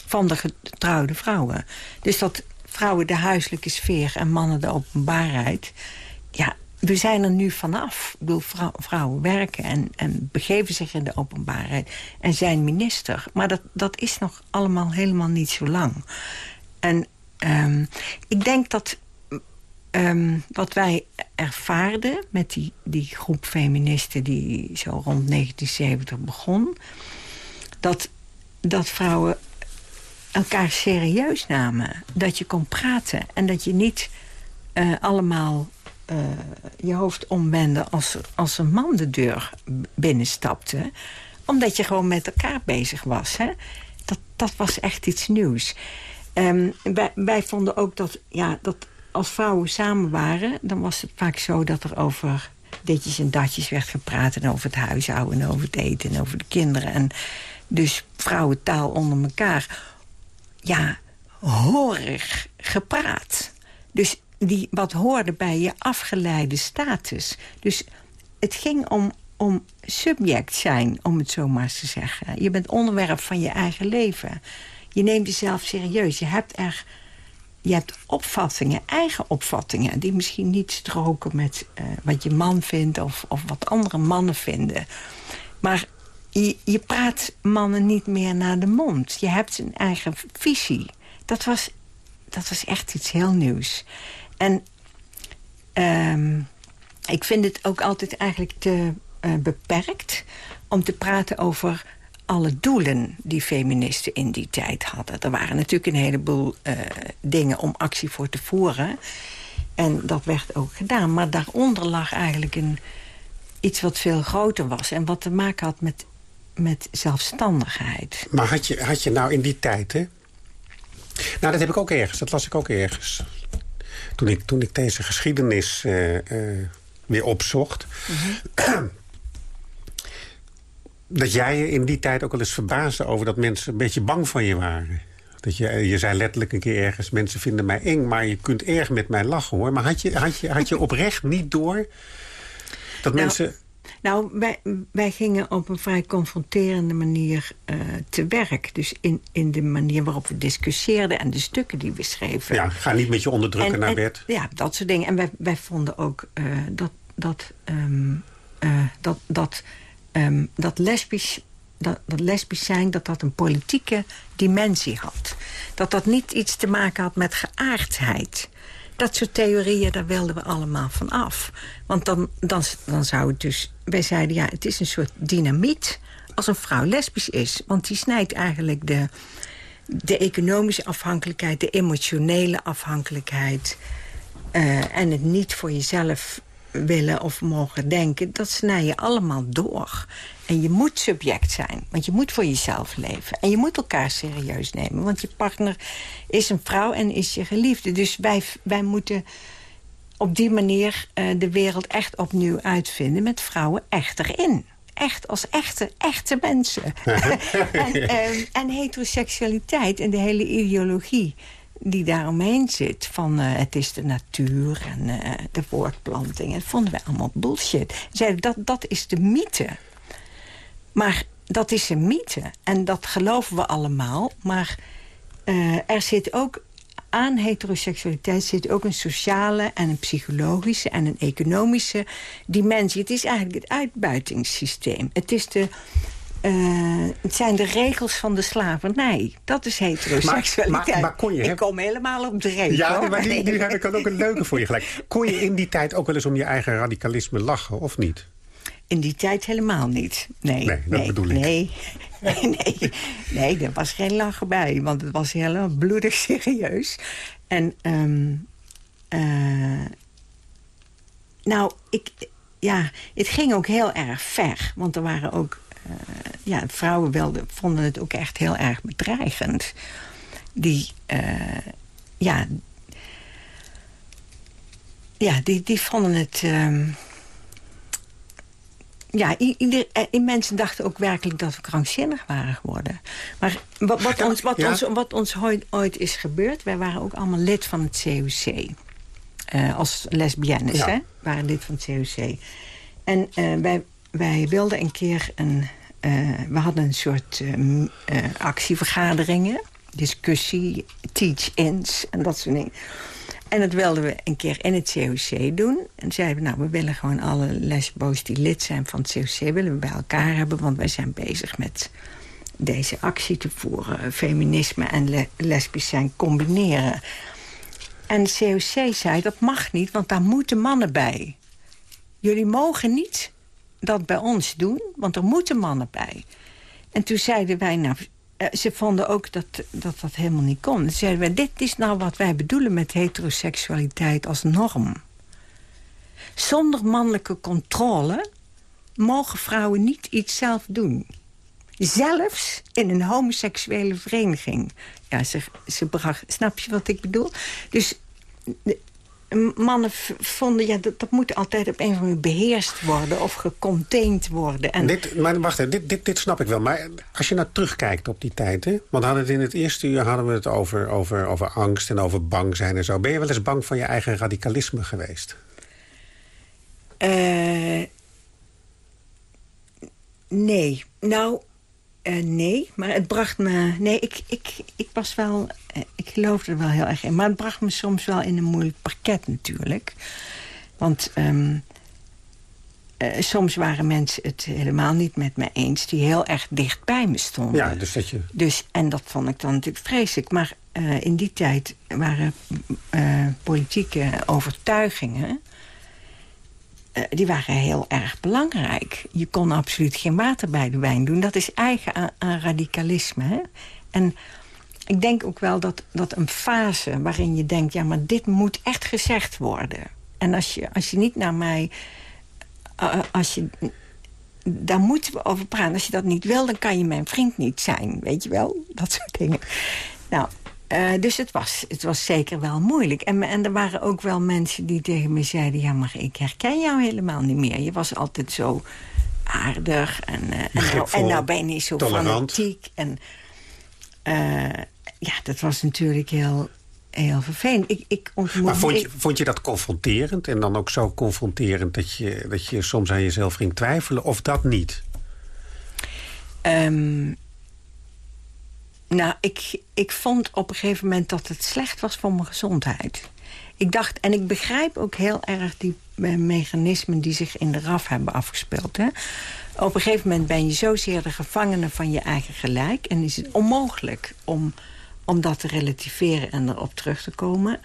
Van de getrouwde vrouwen. Dus dat vrouwen de huiselijke sfeer en mannen de openbaarheid... ja, we zijn er nu vanaf. Ik bedoel, vrouwen werken en, en begeven zich in de openbaarheid... en zijn minister. Maar dat, dat is nog allemaal helemaal niet zo lang. En um, ik denk dat um, wat wij ervaarden met die, die groep feministen... die zo rond 1970 begon... dat, dat vrouwen elkaar serieus namen. Dat je kon praten en dat je niet uh, allemaal uh, je hoofd omwenden als, als een man de deur binnenstapte. Omdat je gewoon met elkaar bezig was. Hè? Dat, dat was echt iets nieuws. Um, wij, wij vonden ook dat, ja, dat als vrouwen samen waren... dan was het vaak zo dat er over ditjes en datjes werd gepraat... en over het huishouden en over het eten en over de kinderen. En dus vrouwentaal onder elkaar. Ja, horig gepraat. Dus die wat hoorde bij je afgeleide status. Dus het ging om, om subject zijn, om het zo maar eens te zeggen. Je bent onderwerp van je eigen leven. Je neemt jezelf serieus. Je hebt er je hebt opvattingen, eigen opvattingen... die misschien niet stroken met uh, wat je man vindt of, of wat andere mannen vinden. Maar je, je praat mannen niet meer naar de mond. Je hebt een eigen visie. Dat was, dat was echt iets heel nieuws. En um, ik vind het ook altijd eigenlijk te uh, beperkt... om te praten over alle doelen die feministen in die tijd hadden. Er waren natuurlijk een heleboel uh, dingen om actie voor te voeren. En dat werd ook gedaan. Maar daaronder lag eigenlijk een, iets wat veel groter was. En wat te maken had met, met zelfstandigheid. Maar had je, had je nou in die tijd, hè? Nou, dat heb ik ook ergens. Dat las ik ook ergens. Toen ik, toen ik deze geschiedenis uh, uh, weer opzocht... [clears throat] Dat jij je in die tijd ook wel eens verbaasde over dat mensen een beetje bang van je waren. Dat je, je zei letterlijk een keer ergens, mensen vinden mij eng... maar je kunt erg met mij lachen, hoor. Maar had je, had je, had je oprecht niet door dat nou, mensen... Nou, wij, wij gingen op een vrij confronterende manier uh, te werk. Dus in, in de manier waarop we discussieerden en de stukken die we schreven. Ja, ga niet met je onderdrukken naar bed. Ja, dat soort dingen. En wij, wij vonden ook uh, dat, dat, um, uh, dat, dat, um, dat lesbisch dat, dat lesbisch zijn, dat dat een politieke dimensie had. Dat dat niet iets te maken had met geaardheid. Dat soort theorieën, daar wilden we allemaal van af. Want dan, dan, dan zou het dus... Wij zeiden, ja, het is een soort dynamiet als een vrouw lesbisch is. Want die snijdt eigenlijk de, de economische afhankelijkheid... de emotionele afhankelijkheid... Uh, en het niet voor jezelf willen of mogen denken... dat snij je allemaal door. En je moet subject zijn, want je moet voor jezelf leven. En je moet elkaar serieus nemen, want je partner is een vrouw en is je geliefde. Dus wij, wij moeten op die manier uh, de wereld echt opnieuw uitvinden... met vrouwen echt erin. Echt als echte, echte mensen. [laughs] en, uh, en heteroseksualiteit en de hele ideologie die daaromheen zit. Van uh, het is de natuur en uh, de voortplanting. En dat vonden wij allemaal bullshit. Zeiden dat, dat is de mythe. Maar dat is een mythe. En dat geloven we allemaal. Maar uh, er zit ook aan heteroseksualiteit zit ook een sociale en een psychologische en een economische dimensie. Het is eigenlijk het uitbuitingssysteem. Het is de uh, het zijn de regels van de slavernij. Dat is heteroseksualiteit. Maar, maar, maar kon je, ik kom helemaal op de regels. Ja, hoor. maar nu, nu heb ik ook een leuke voor je gelijk. Kon je in die tijd ook wel eens om je eigen radicalisme lachen, of niet? In die tijd helemaal niet. Nee, nee dat bedoel ik. Nee, [laughs] nee, nee, er was geen lachen bij. Want het was helemaal bloedig serieus. En, um, uh, nou, ik, ja, het ging ook heel erg ver. Want er waren ook uh, ja, vrouwen wilden, vonden het ook echt heel erg bedreigend. Die, uh, ja, ja die, die vonden het... Um, ja, ieder, eh, mensen dachten ook werkelijk dat we krankzinnig waren geworden. Maar wat, wat ons, wat ons, wat ons ooit, ooit, is gebeurd... wij waren ook allemaal lid van het COC. Uh, als lesbiennes, ja. hè? waren lid van het COC. En uh, wij wij wilden een keer een... Uh, we hadden een soort actievergaderingen. Discussie, teach-ins en dat soort dingen. En dat wilden we een keer in het COC doen. En zeiden we, nou, we willen gewoon alle lesbo's die lid zijn van het COC... willen we bij elkaar hebben, want wij zijn bezig met deze actie te voeren. Feminisme en le lesbisch zijn combineren. En het COC zei, dat mag niet, want daar moeten mannen bij. Jullie mogen niet dat bij ons doen, want er moeten mannen bij. En toen zeiden wij, nou, eh, ze vonden ook dat, dat dat helemaal niet kon. Toen zeiden dit is nou wat wij bedoelen met heteroseksualiteit als norm. Zonder mannelijke controle mogen vrouwen niet iets zelf doen. Zelfs in een homoseksuele vereniging. Ja, ze, ze bracht, snap je wat ik bedoel? Dus mannen vonden, ja, dat, dat moet altijd op een of andere manier beheerst worden... of gecontained worden. En... Dit, maar wacht even, dit, dit, dit snap ik wel. Maar als je nou terugkijkt op die tijd... Hè, want hadden het in het eerste uur hadden we het over, over, over angst en over bang zijn en zo. Ben je wel eens bang van je eigen radicalisme geweest? Uh, nee. Nou, uh, nee, maar het bracht me... Nee, ik, ik, ik was wel... Uh, ik geloofde er wel heel erg in. Maar het bracht me soms wel in een moeilijk parket natuurlijk. Want um, uh, soms waren mensen het helemaal niet met me eens... die heel erg dicht bij me stonden. Ja, dus dat je... Dus, en dat vond ik dan natuurlijk vreselijk. Maar in die tijd waren politieke overtuigingen... eh, die waren heel erg belangrijk. Je kon absoluut geen water bij de wijn doen. Dat is eigen aan, radicalisme. Hè? En ik denk ook wel dat, dat een fase waarin je denkt... ja, maar dit moet echt gezegd worden. En als je, als je niet naar mij... Uh, als je, daar moeten we over praten. Als je dat niet wil, dan kan je mijn vriend niet zijn. Weet je wel? Dat soort dingen. Nou, uh, dus het was, het was zeker wel moeilijk. En, en er waren ook wel mensen die tegen me zeiden... ja, maar ik herken jou helemaal niet meer. Je was altijd zo aardig en, uh, en, nou, en nou ben je niet zo tolerant. fanatiek. En uh, ja, dat was natuurlijk heel, heel vervelend. Ik, ik ontmoet, maar vond je, vond je dat confronterend? En dan ook zo confronterend dat je, dat je soms aan jezelf ging twijfelen? Of dat niet? Um, nou, ik, ik vond op een gegeven moment dat het slecht was voor mijn gezondheid. Ik dacht, en ik begrijp ook heel erg die mechanismen die zich in de RAF hebben afgespeeld. Hè? Op een gegeven moment ben je zozeer de gevangene van je eigen gelijk... en is het onmogelijk om, om dat te relativeren en erop terug te komen.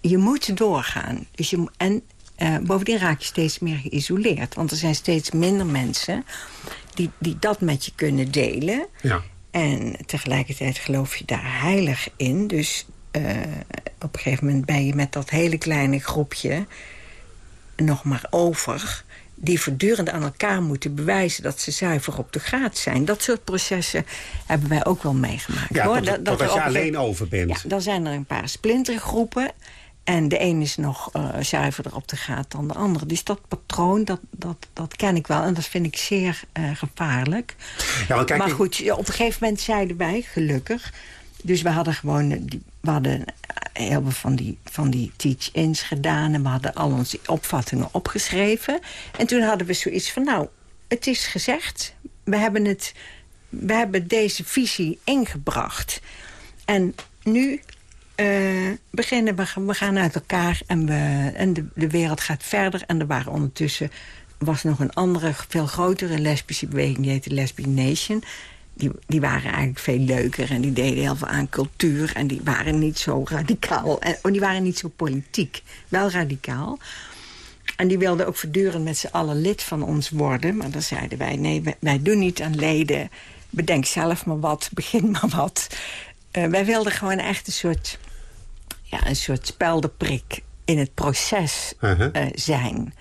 Je moet doorgaan. Dus je, en uh, bovendien raak je steeds meer geïsoleerd. Want er zijn steeds minder mensen die, die dat met je kunnen delen... Ja. En tegelijkertijd geloof je daar heilig in. Dus uh, op een gegeven moment ben je met dat hele kleine groepje nog maar over die voortdurend aan elkaar moeten bewijzen... dat ze zuiver op de graad zijn. Dat soort processen hebben wij ook wel meegemaakt. Ja, hoor. dat, dat, dat je alleen over bent. Ja, dan zijn er een paar splintergroepen... En de een is nog uh, zuiverder op de graad dan de andere. Dus dat patroon, dat, dat, dat ken ik wel. En dat vind ik zeer uh, gevaarlijk. Ja, maar, kijk, maar goed, op een gegeven moment zeiden wij, gelukkig... Dus we hadden gewoon die, we hadden heel veel van die, van die teach-ins gedaan... en we hadden al onze opvattingen opgeschreven. En toen hadden we zoiets van, nou, het is gezegd. We hebben, het, we hebben deze visie ingebracht. En nu uh, beginnen we, we gaan uit elkaar en, we, en de, de wereld gaat verder. En er waren ondertussen was nog een andere, veel grotere lesbische beweging... die heette Lesbian Nation. Die, die waren eigenlijk veel leuker en die deden heel veel aan cultuur... en die waren niet zo radicaal. En, oh, die waren niet zo politiek, wel radicaal. En die wilden ook voortdurend met z'n allen lid van ons worden. Maar dan zeiden wij, nee, wij, doen niet aan leden. Bedenk zelf maar wat, [laughs] begin maar wat. Uh, wij wilden gewoon echt een soort ja, een soort speldenprik in het proces uh -huh. uh, zijn.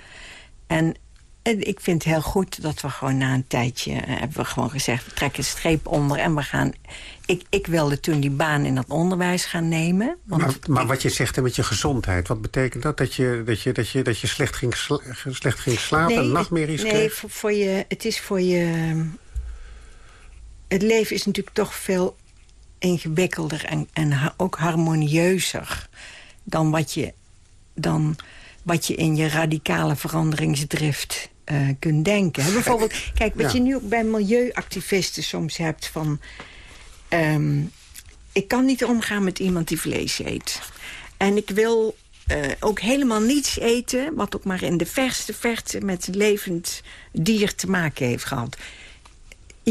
En, en, ik vind het heel goed dat we gewoon na een tijdje... Uh, hebben we gewoon gezegd, we trekken een streep onder en we gaan... Ik, ik wilde toen die baan in dat onderwijs gaan nemen. Want maar, maar ik, wat je zegt met je gezondheid, wat betekent dat? Dat je, dat je, dat je, dat je slecht, ging sla slecht ging slapen nee, en nachtmerries nee, kreeg? Nee, voor, voor je, het is voor je... Het leven is natuurlijk toch veel ingewikkelder en, en ook harmonieuzer dan wat je, dan wat je in je radicale veranderingsdrift uh, kunt denken. Bijvoorbeeld, [laughs] kijk, wat ja. je nu ook bij milieuactivisten soms hebt van... Um, ik kan niet omgaan met iemand die vlees eet. En ik wil uh, ook helemaal niets eten... wat ook maar in de verste verte met een levend dier te maken heeft gehad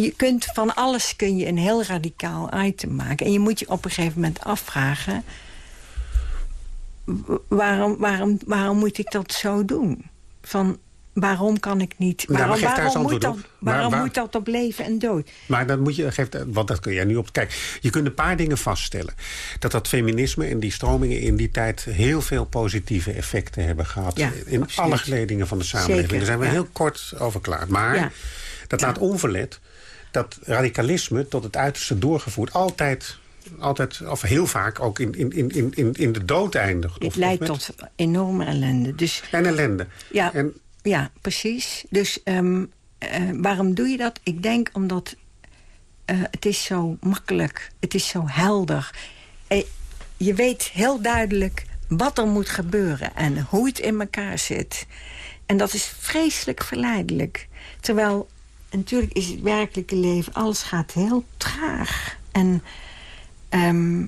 je kunt van alles kun je een heel radicaal item maken. En je moet je op een gegeven moment afvragen... waarom, waarom, waarom moet ik dat zo doen? Van, waarom kan ik niet... Waarom, nou, waarom, moet, dat, op. waarom waar, moet dat op leven en dood? Maar dat moet je, geeft, want dat kun jij nu op... Kijk, je kunt een paar dingen vaststellen. Dat dat feminisme en die stromingen in die tijd... heel veel positieve effecten hebben gehad. Ja, in absoluut. alle geledingen van de samenleving. Zeker, Daar zijn we ja. heel kort over klaar. Maar Ja. dat laat onverlet dat radicalisme tot het uiterste doorgevoerd... altijd, altijd of heel vaak ook in, in, in, in, in de dood eindigt. Het leidt met- tot enorme ellende. Dus En ellende. Ja, En ja precies. Dus ehm, eh, waarom doe je dat? Ik denk omdat eh, het is zo makkelijk. Het is zo helder. Eh, je weet heel duidelijk wat er moet gebeuren en hoe het in elkaar zit. En dat is vreselijk verleidelijk. Terwijl natuurlijk is het werkelijke leven, alles gaat heel traag. En, ehm,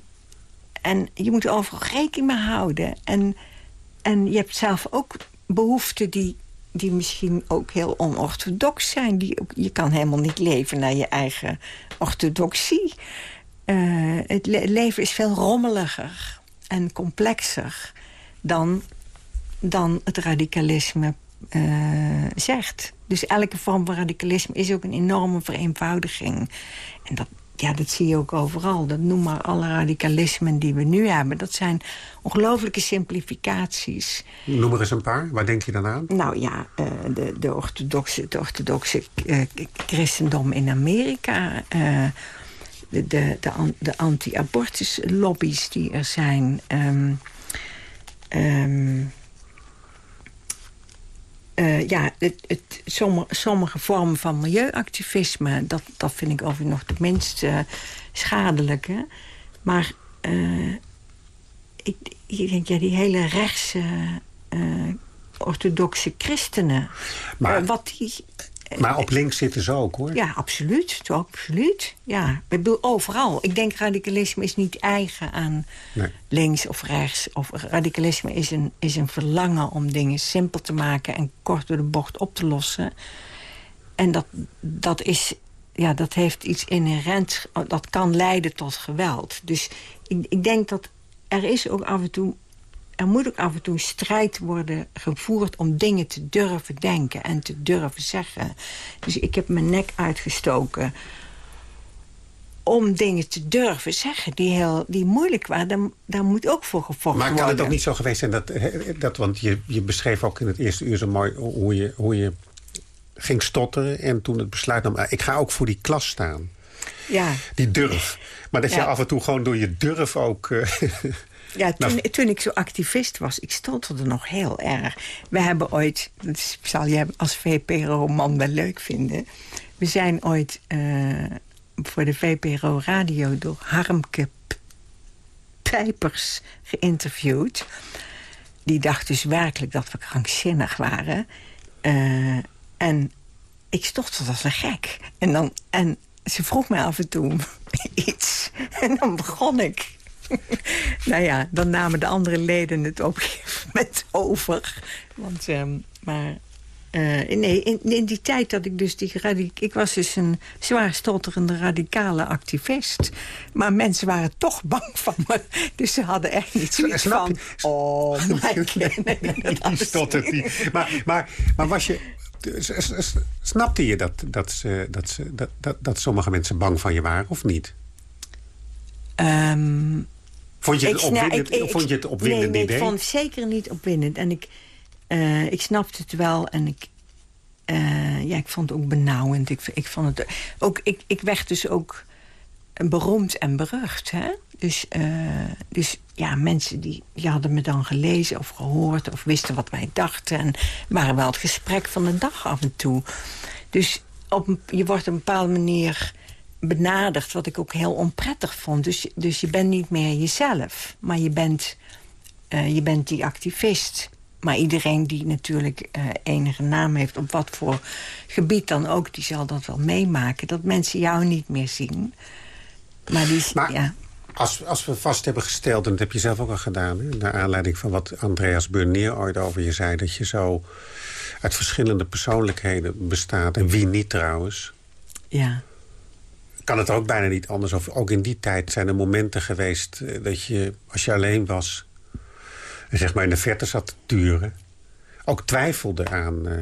en je moet overal rekening mee houden. En, en je hebt zelf ook behoeften die, die misschien ook heel onorthodox zijn. Die je kan helemaal niet leven naar je eigen orthodoxie. Eh, het le- leven is veel rommeliger en complexer dan, dan het radicalisme eh, zegt. Dus elke vorm van radicalisme is ook een enorme vereenvoudiging. En dat, ja, dat zie je ook overal. Dat noem maar alle radicalismen die we nu hebben. Dat zijn ongelooflijke simplificaties. Noem er eens een paar. Waar denk je dan aan? Nou ja, uh, de, de orthodoxe, het orthodoxe uh, christendom in Amerika... Uh, de, de, de, de anti-abortus lobby's die er zijn... Um, um, uh, ja, het, het, sommige, sommige, vormen van milieuactivisme... dat, dat vind ik overigens nog het minst uh, schadelijke. Maar uh, ik, ik, denk, ja, die hele rechtse orthodoxe christenen... Maar, wat die maar op links zitten ze ook, hoor. Ja, absoluut. absoluut. Ja, ik bedoel, overal. Ik denk radicalisme is niet eigen aan nee. links of rechts. Of radicalisme is een, is een verlangen om dingen simpel te maken... en kort door de bocht op te lossen. En dat, dat, is, ja, dat heeft iets inherents... dat kan leiden tot geweld. Dus ik, ik denk dat er is ook af en toe er moet ook af en toe strijd worden gevoerd om dingen te durven denken en te durven zeggen. Dus ik heb mijn nek uitgestoken om dingen te durven zeggen die, heel, die moeilijk waren. Daar, daar moet ook voor gevochten worden. Maar kan het ook niet zo geweest zijn dat... dat want je, je beschreef ook in het eerste uur zo mooi hoe je, hoe je ging stotteren... en toen het besluit nam, ik ga ook voor die klas staan. Ja. Die durf. Maar dat Ja. je af en toe gewoon door je durf ook... eh, [laughs] Ja, toen, Nou. toen ik zo activist was, ik stotterde nog heel erg. We hebben ooit, dat zal je als VPRO-man wel leuk vinden... we zijn ooit eh, voor de VPRO Radio door Harmke Pijpers geïnterviewd. Die dacht dus werkelijk dat we krankzinnig waren. Eh, en ik stotterde als een gek. En, dan, en ze vroeg mij af en toe [laughs] iets. En dan begon ik. [laughs] nou ja, dan namen de andere leden het op een gegeven moment over. Want, ehm, maar... eh, nee, in, in die tijd dat ik dus die Ik was dus een zwaar stotterende radicale activist. Maar mensen waren toch bang van me. Dus ze hadden echt niet zoiets Snap van... je? Oh, [laughs] dat die stottert niet. Maar, maar, maar was je... Snapte je dat, dat, ze, dat, ze, dat, dat, dat sommige mensen bang van je waren of niet? Ehm, Vond je het, Ik opwindend, ik- ik- vond je het opwindend nee, nee, idee? ik vond het zeker niet opwindend. En ik, eh, ik snapte het wel en ik, eh, ja, ik vond het ook benauwend. Ik, ik, vond het, ook, ik, ik werd dus ook beroemd en berucht. Hè? Dus, eh, dus ja, mensen die, die hadden me dan gelezen of gehoord... of wisten wat wij dachten. En waren wel het gesprek van de dag af en toe. Dus op, je wordt op een bepaalde manier benaderd... wat ik ook heel onprettig vond. Dus, dus je bent niet meer jezelf. Maar je bent, eh, je bent die activist. Maar iedereen die natuurlijk eh, enige naam heeft... op wat voor gebied dan ook, die zal dat wel meemaken. Dat mensen jou niet meer zien. Maar die... Maar- ja. Als, als we vast hebben gesteld, en dat heb je zelf ook al gedaan... Hè, naar aanleiding van wat Andreas Burnier ooit over je zei... dat je zo uit verschillende persoonlijkheden bestaat. En wie niet trouwens. ja. Kan het ook bijna niet anders. Of ook in die tijd zijn er momenten geweest... eh, dat je, als je alleen was... en zeg maar in de verte zat te turen... ook twijfelde aan, eh,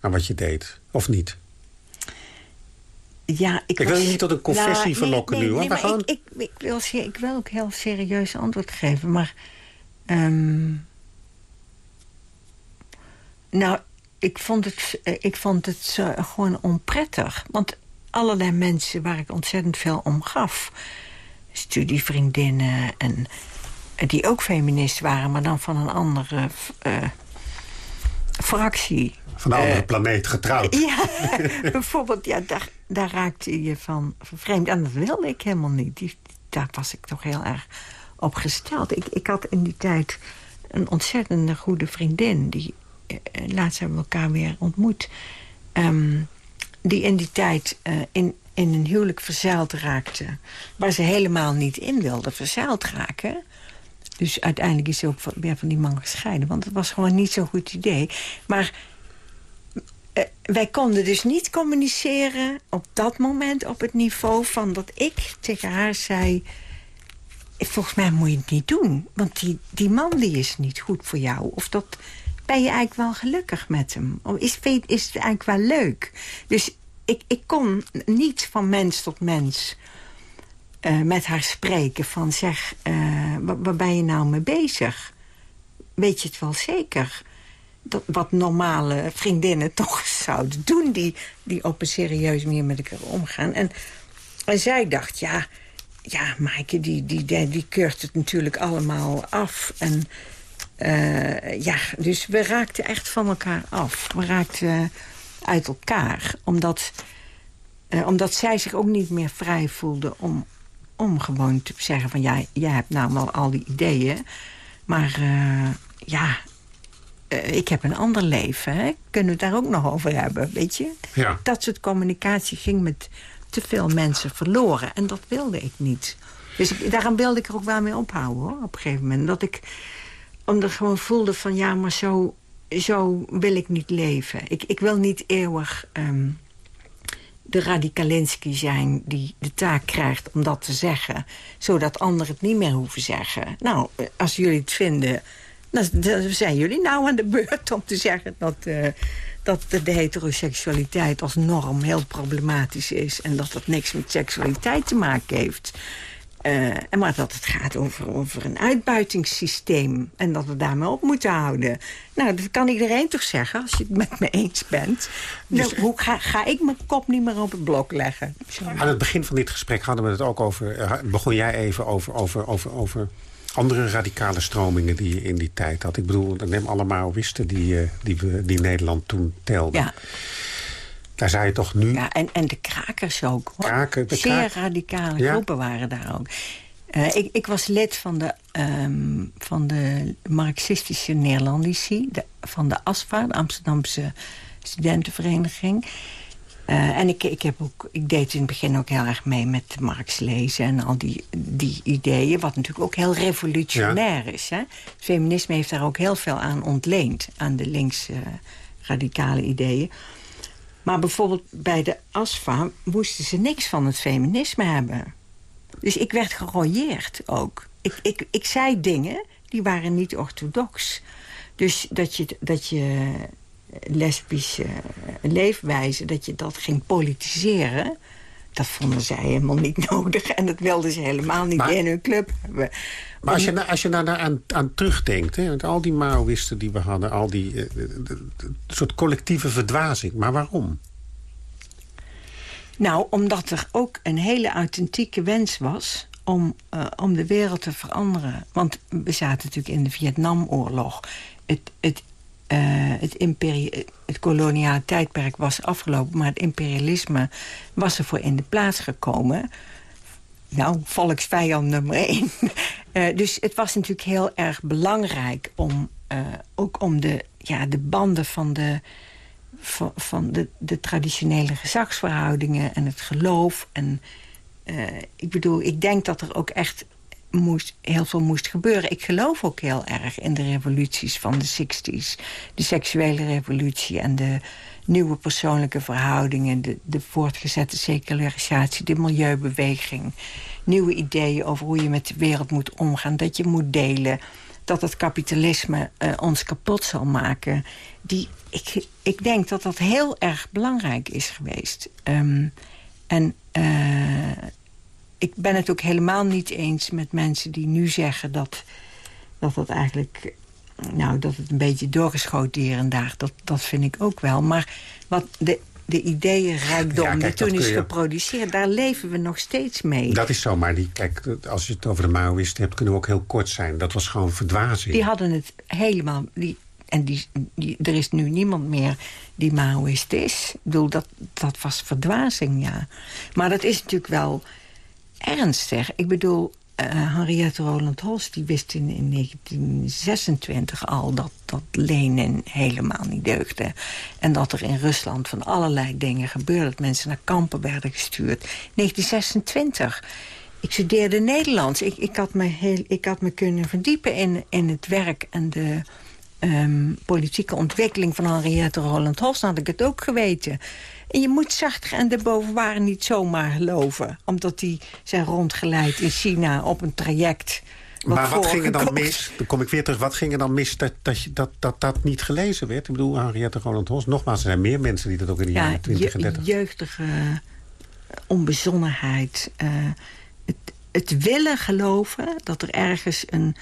aan wat je deed. Of niet? Ja, ik, Ik wil was- je niet tot een confessie Nou, verlokken nee, nu, hoor, Nee, gewoon- ik, ik, wil, ik wil ook heel serieus antwoord geven. Maar... ehm, nou, ik vond het, eh, ik vond het gewoon onprettig. Want allerlei mensen waar ik ontzettend veel om gaf... studievriendinnen en eh, die ook feminist waren... maar dan van een andere eh, fractie. Van een andere planeet getrouwd. Ja, [laughs] bijvoorbeeld, ja, daar, daar raakte je van vervreemd. En dat wilde ik helemaal niet. Die, daar was ik toch heel erg op gesteld. Ik, ik had in die tijd een ontzettende goede vriendin. Die, eh, laatst hebben we elkaar weer ontmoet. Ehm, die in die tijd eh, in, in een huwelijk verzeild raakte. Waar ze helemaal niet in wilde verzeild raken. Dus uiteindelijk is ze ook weer van die man gescheiden. Want het was gewoon niet zo'n goed idee. Maar eh, wij konden dus niet communiceren op dat moment op het niveau van dat ik tegen haar zei... Volgens mij moet je het niet doen, want die, die man die is niet goed voor jou. Of dat, ben je eigenlijk wel gelukkig met hem? Of is, is het eigenlijk wel leuk? Dus ik, ik kon niet van mens tot mens uh, met haar spreken. Van zeg, uh, waar ben je nou mee bezig? Weet je het wel zeker? Dat, wat normale vriendinnen [laughs] toch zouden doen... die, die op een serieuze manier met elkaar omgaan. En, en zij dacht, ja, ja Maaike, die, die, die, die keurt het natuurlijk allemaal af. En uh, ja, dus we raakten echt van elkaar af. We raakten uit elkaar. Omdat, uh, omdat zij zich ook niet meer vrij voelde om, om gewoon te zeggen van... ja, jij hebt nou wel al die ideeën, maar uh, ja, ik heb een ander leven. Hè? Kunnen we het daar ook nog over hebben, weet je? Ja. Dat soort communicatie ging met te veel mensen verloren. En dat wilde ik niet. Dus ik, daarom wilde ik er ook wel mee ophouden, hoor, op een gegeven moment. Dat ik omdat ik gewoon voelde van ja, maar zo, zo wil ik niet leven. Ik, ik wil niet eeuwig um, de Radikalinski zijn die de taak krijgt om dat te zeggen. Zodat anderen het niet meer hoeven zeggen. Nou, als jullie het vinden, dan, zijn jullie nou aan de beurt om te zeggen dat... Uh, dat de heteroseksualiteit als norm heel problematisch is... en dat dat niks met seksualiteit te maken heeft. En maar dat het gaat over, over een uitbuitingssysteem. En dat we daarmee op moeten houden. Nou, dat kan iedereen toch zeggen, als je het met me eens bent. Dus, nou, hoe ga, ga ik mijn kop niet meer op het blok leggen? Aan het begin van dit gesprek hadden we het ook over... Uh, begon jij even over, over, over, over andere radicale stromingen die je in die tijd had. Ik bedoel, neem allemaal wisten die, uh, die, we, die Nederland toen telde. Ja. Daar zei je toch nu... Ja, en, en de krakers ook. Hoor. Kraken, de Zeer kraak... radicale ja? groepen waren daar ook. Uh, ik, ik, was lid van de, um, van de Marxistische Nederlandici... De, van de ASFA, de Amsterdamse studentenvereniging. Uh, en ik, ik, heb ook, ik deed in het begin ook heel erg mee met Marx lezen... en al die, die ideeën, wat natuurlijk ook heel revolutionair ja. is. Hè? Het feminisme heeft daar ook heel veel aan ontleend... aan de linkse uh, radicale ideeën. Maar bijvoorbeeld bij de ASFA moesten ze niks van het feminisme hebben. Dus ik werd gerooieerd ook. Ik, ik, ik zei dingen die waren niet orthodox. Dus dat je, dat je lesbische leefwijze, dat je dat ging politiseren... dat vonden zij helemaal niet [laughs] nodig. En dat wilden ze helemaal niet maar, in hun club hebben. Maar als je, als je daar aan, aan terugdenkt... Hè, met al die Maoïsten die we hadden... al die uh, soort collectieve verdwazing. Maar waarom? Nou, omdat er ook een hele authentieke wens was... om, uh, om de wereld te veranderen. Want we zaten natuurlijk in de Vietnamoorlog. Het, het, uh, het, het koloniale tijdperk was afgelopen... maar het imperialisme was ervoor in de plaats gekomen nou, volksvijand nummer één. uh, [laughs] dus het was natuurlijk heel erg belangrijk om uh, ook om de, ja, de banden van de, van, de, de traditionele gezagsverhoudingen en het geloof. En ik bedoel, ik denk dat er ook echt moest, heel veel moest gebeuren. Ik geloof ook heel erg in de revoluties van de 60s. De seksuele revolutie en de nieuwe persoonlijke verhoudingen... de, de voortgezette secularisatie, de milieubeweging... nieuwe ideeën over hoe je met de wereld moet omgaan... dat je moet delen, dat het kapitalisme uh, ons kapot zal maken. Die, ik, ik denk dat dat heel erg belangrijk is geweest. Um, en uh, ik ben het ook helemaal niet eens met mensen die nu zeggen... dat dat, dat eigenlijk nou, dat het een beetje doorgeschoten hier en daar, dat, dat vind ik ook wel. Maar wat de, de ideeënrijkdom ja, die toen is je... geproduceerd, daar leven we nog steeds mee. Dat is zo, maar die, kijk, als je het over de Maoïsten hebt, kunnen we ook heel kort zijn. Dat was gewoon verdwazing. Die hadden het helemaal... Die, en die, die, er is nu niemand meer die Maoïst is. Ik bedoel, dat, dat was verdwazing, ja. Maar dat is natuurlijk wel ernstig. Ik bedoel, uh, Henriette Roland Holst die wist in, in 1926 al dat, dat Lenin helemaal niet deugde. En dat er in Rusland van allerlei dingen gebeurde. Dat mensen naar kampen werden gestuurd. 1926. Ik studeerde Nederlands. Ik, ik, had, me heel, ik had me kunnen verdiepen in, in het werk en de um, politieke ontwikkeling van Henriette Roland. Dan had ik het ook geweten. En je moet zacht en de bovenwaren niet zomaar geloven. Omdat die zijn rondgeleid in China op een traject maar wat ging er dan mis? Dan kom ik weer terug. Wat ging er dan mis dat dat, dat, dat, dat niet gelezen werd? Ik bedoel, Henriette Roland Hos. Nogmaals, er zijn meer mensen die dat ook in de jaren 20 en 30... jeugdige onbezonnenheid. Uh, het, het willen geloven dat er ergens een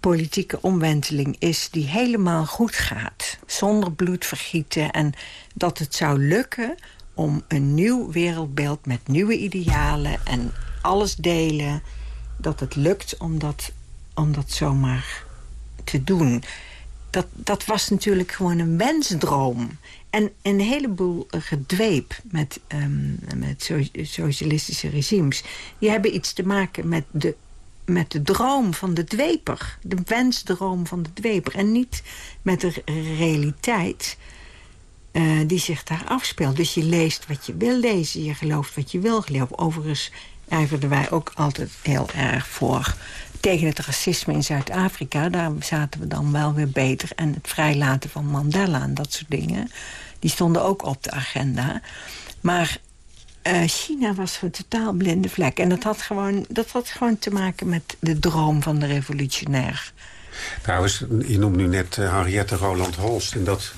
politieke omwenteling is die helemaal goed gaat. Zonder bloedvergieten. En dat het zou lukken om een nieuw wereldbeeld met nieuwe idealen... en alles delen, dat het lukt om dat, om dat zomaar te doen. Dat, dat was natuurlijk gewoon een wensdroom. En een heleboel gedweep met, um, met socialistische regimes... die hebben iets te maken met de met de droom van de dweper. De wensdroom van de dweper. En niet met de realiteit uh, die zich daar afspeelt. Dus je leest wat je wil lezen. Je gelooft wat je wil geloven. Overigens ijverden wij ook altijd heel erg voor tegen het racisme in Zuid-Afrika. Daar zaten we dan wel weer beter. En het vrijlaten van Mandela en dat soort dingen. Die stonden ook op de agenda. Maar uh, China was een totaal blinde vlek. En dat had, gewoon, dat had gewoon te maken met de droom van de revolutionair. Trouwens, je noemt nu net uh, Henriette Roland Holst. En dat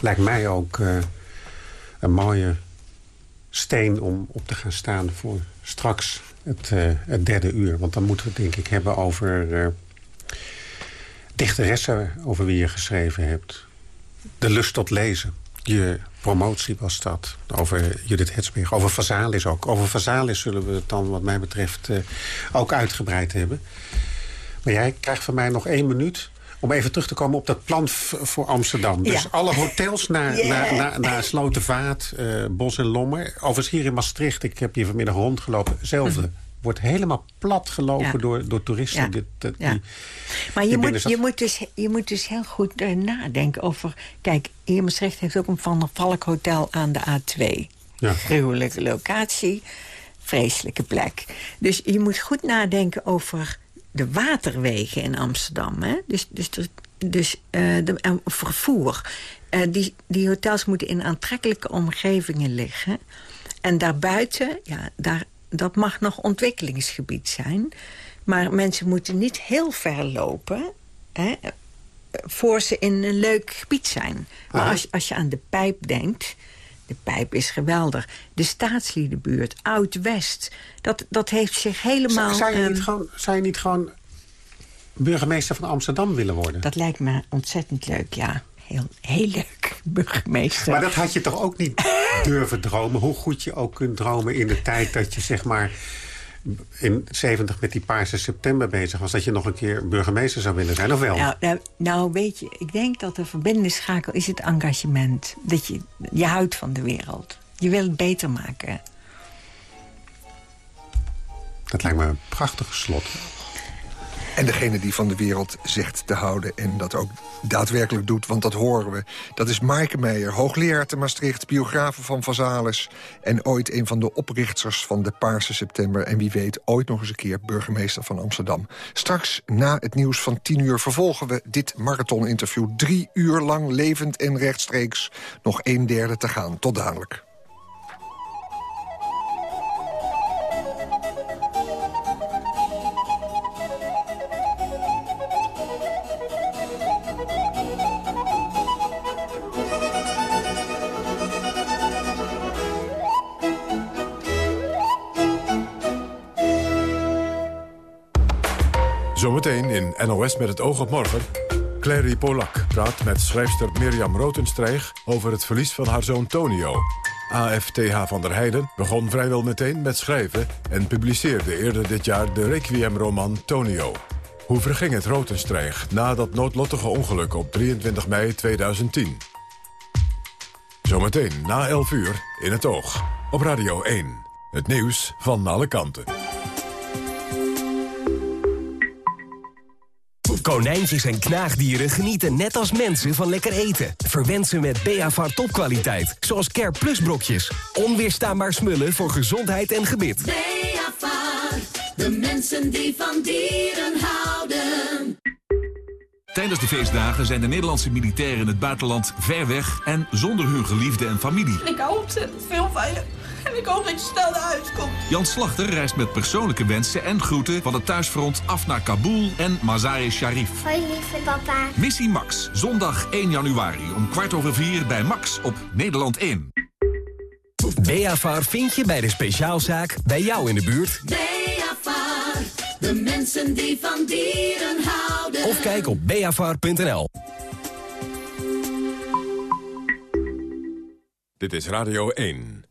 lijkt mij ook uh, een mooie steen om op te gaan staan voor straks het, het derde uur. Want dan moeten we het denk ik hebben over dichteressen over wie je geschreven hebt. De lust tot lezen. Je promotie was dat. Over Judith Hetsberg. Over Vazalis ook. Over Vazalis zullen we het dan wat mij betreft uh, ook uitgebreid hebben. Maar jij krijgt van mij nog één minuut om even terug te komen op dat plan voor Amsterdam. Dus alle hotels naar, [laughs] yeah. naar, naar, naar Slotenvaart, uh, Bos en Lommer. Overigens hier in Maastricht, ik heb hier vanmiddag rondgelopen. Zelfde. [laughs] Wordt helemaal plat gelopen door, door toeristen. Ja. Ja. maar je, moet, je, moet dus, je moet dus heel goed uh, nadenken over... Kijk, hier Maastricht heeft ook een Van der Valk Hotel aan de A2. Ja. Gruwelijke locatie, vreselijke plek. Dus je moet goed nadenken over de waterwegen in Amsterdam. Hè? Dus, dus, dus uh, de, vervoer. Uh, die, die hotels moeten in aantrekkelijke omgevingen liggen... En daarbuiten, ja, daar, dat mag nog ontwikkelingsgebied zijn. Maar mensen moeten niet heel ver lopen... Hè, voor ze in een leuk gebied zijn. Maar als, als je aan de pijp denkt... De pijp is geweldig. De staatsliedenbuurt, Oud-West. Dat, dat heeft zich helemaal... Zou je, niet um, gewoon, zou je niet gewoon burgemeester van Amsterdam willen worden? Dat lijkt me ontzettend leuk, ja. Heel, heel leuk, burgemeester. Maar dat had je toch ook niet durven dromen? Hoe goed je ook kunt dromen in de tijd dat je zeg maar in 70 met die Paarse September bezig was... dat je nog een keer burgemeester zou willen zijn, of wel? Nou, nou, nou weet je, ik denk dat de verbindingsschakel is het engagement. Dat je, je houdt van de wereld. Je wil het beter maken. Dat lijkt me een prachtig slot. En degene die van de wereld zegt te houden en dat ook daadwerkelijk doet, want dat horen we. Dat is Maaike Meijer, hoogleraar te Maastricht, biografe van Vazalis... en ooit een van de oprichters van de Paarse September... en wie weet ooit nog eens een keer burgemeester van Amsterdam. Straks, na het nieuws van tien uur, vervolgen we dit marathoninterview. Drie uur lang levend en rechtstreeks. Nog een derde te gaan. Tot dadelijk. NOS met het oog op morgen. Clary Polak praat met schrijfster Mirjam Rotenstrijg... over het verlies van haar zoon Tonio. AFTH van der Heijden begon vrijwel meteen met schrijven... en publiceerde eerder dit jaar de requiem-roman Tonio. Hoe verging het Rotenstrijg na dat noodlottige ongeluk op 23 mei 2010? Zometeen na 11 uur in het oog op Radio 1. Het nieuws van alle kanten. Konijntjes en knaagdieren genieten net als mensen van lekker eten. Verwend ze met Beavar topkwaliteit, zoals Care Plus brokjes. Onweerstaanbaar smullen voor gezondheid en gebit. Beavar, de mensen die van dieren houden. Tijdens de feestdagen zijn de Nederlandse militairen in het buitenland ver weg... en zonder hun geliefde en familie. Ik hou ontzettend veel van je. En ik hoop dat je snel naar huis komt. Jan Slachter reist met persoonlijke wensen en groeten... van het thuisfront af naar Kabul en Mazar-e-Sharif. Hoi lieve papa. Missie Max, zondag 1 januari om kwart over vier bij Max op Nederland 1. Beafar vind je bij de speciaalzaak bij jou in de buurt. Beafar, de mensen die van dieren houden. Of kijk op beafar.nl. Dit is Radio 1.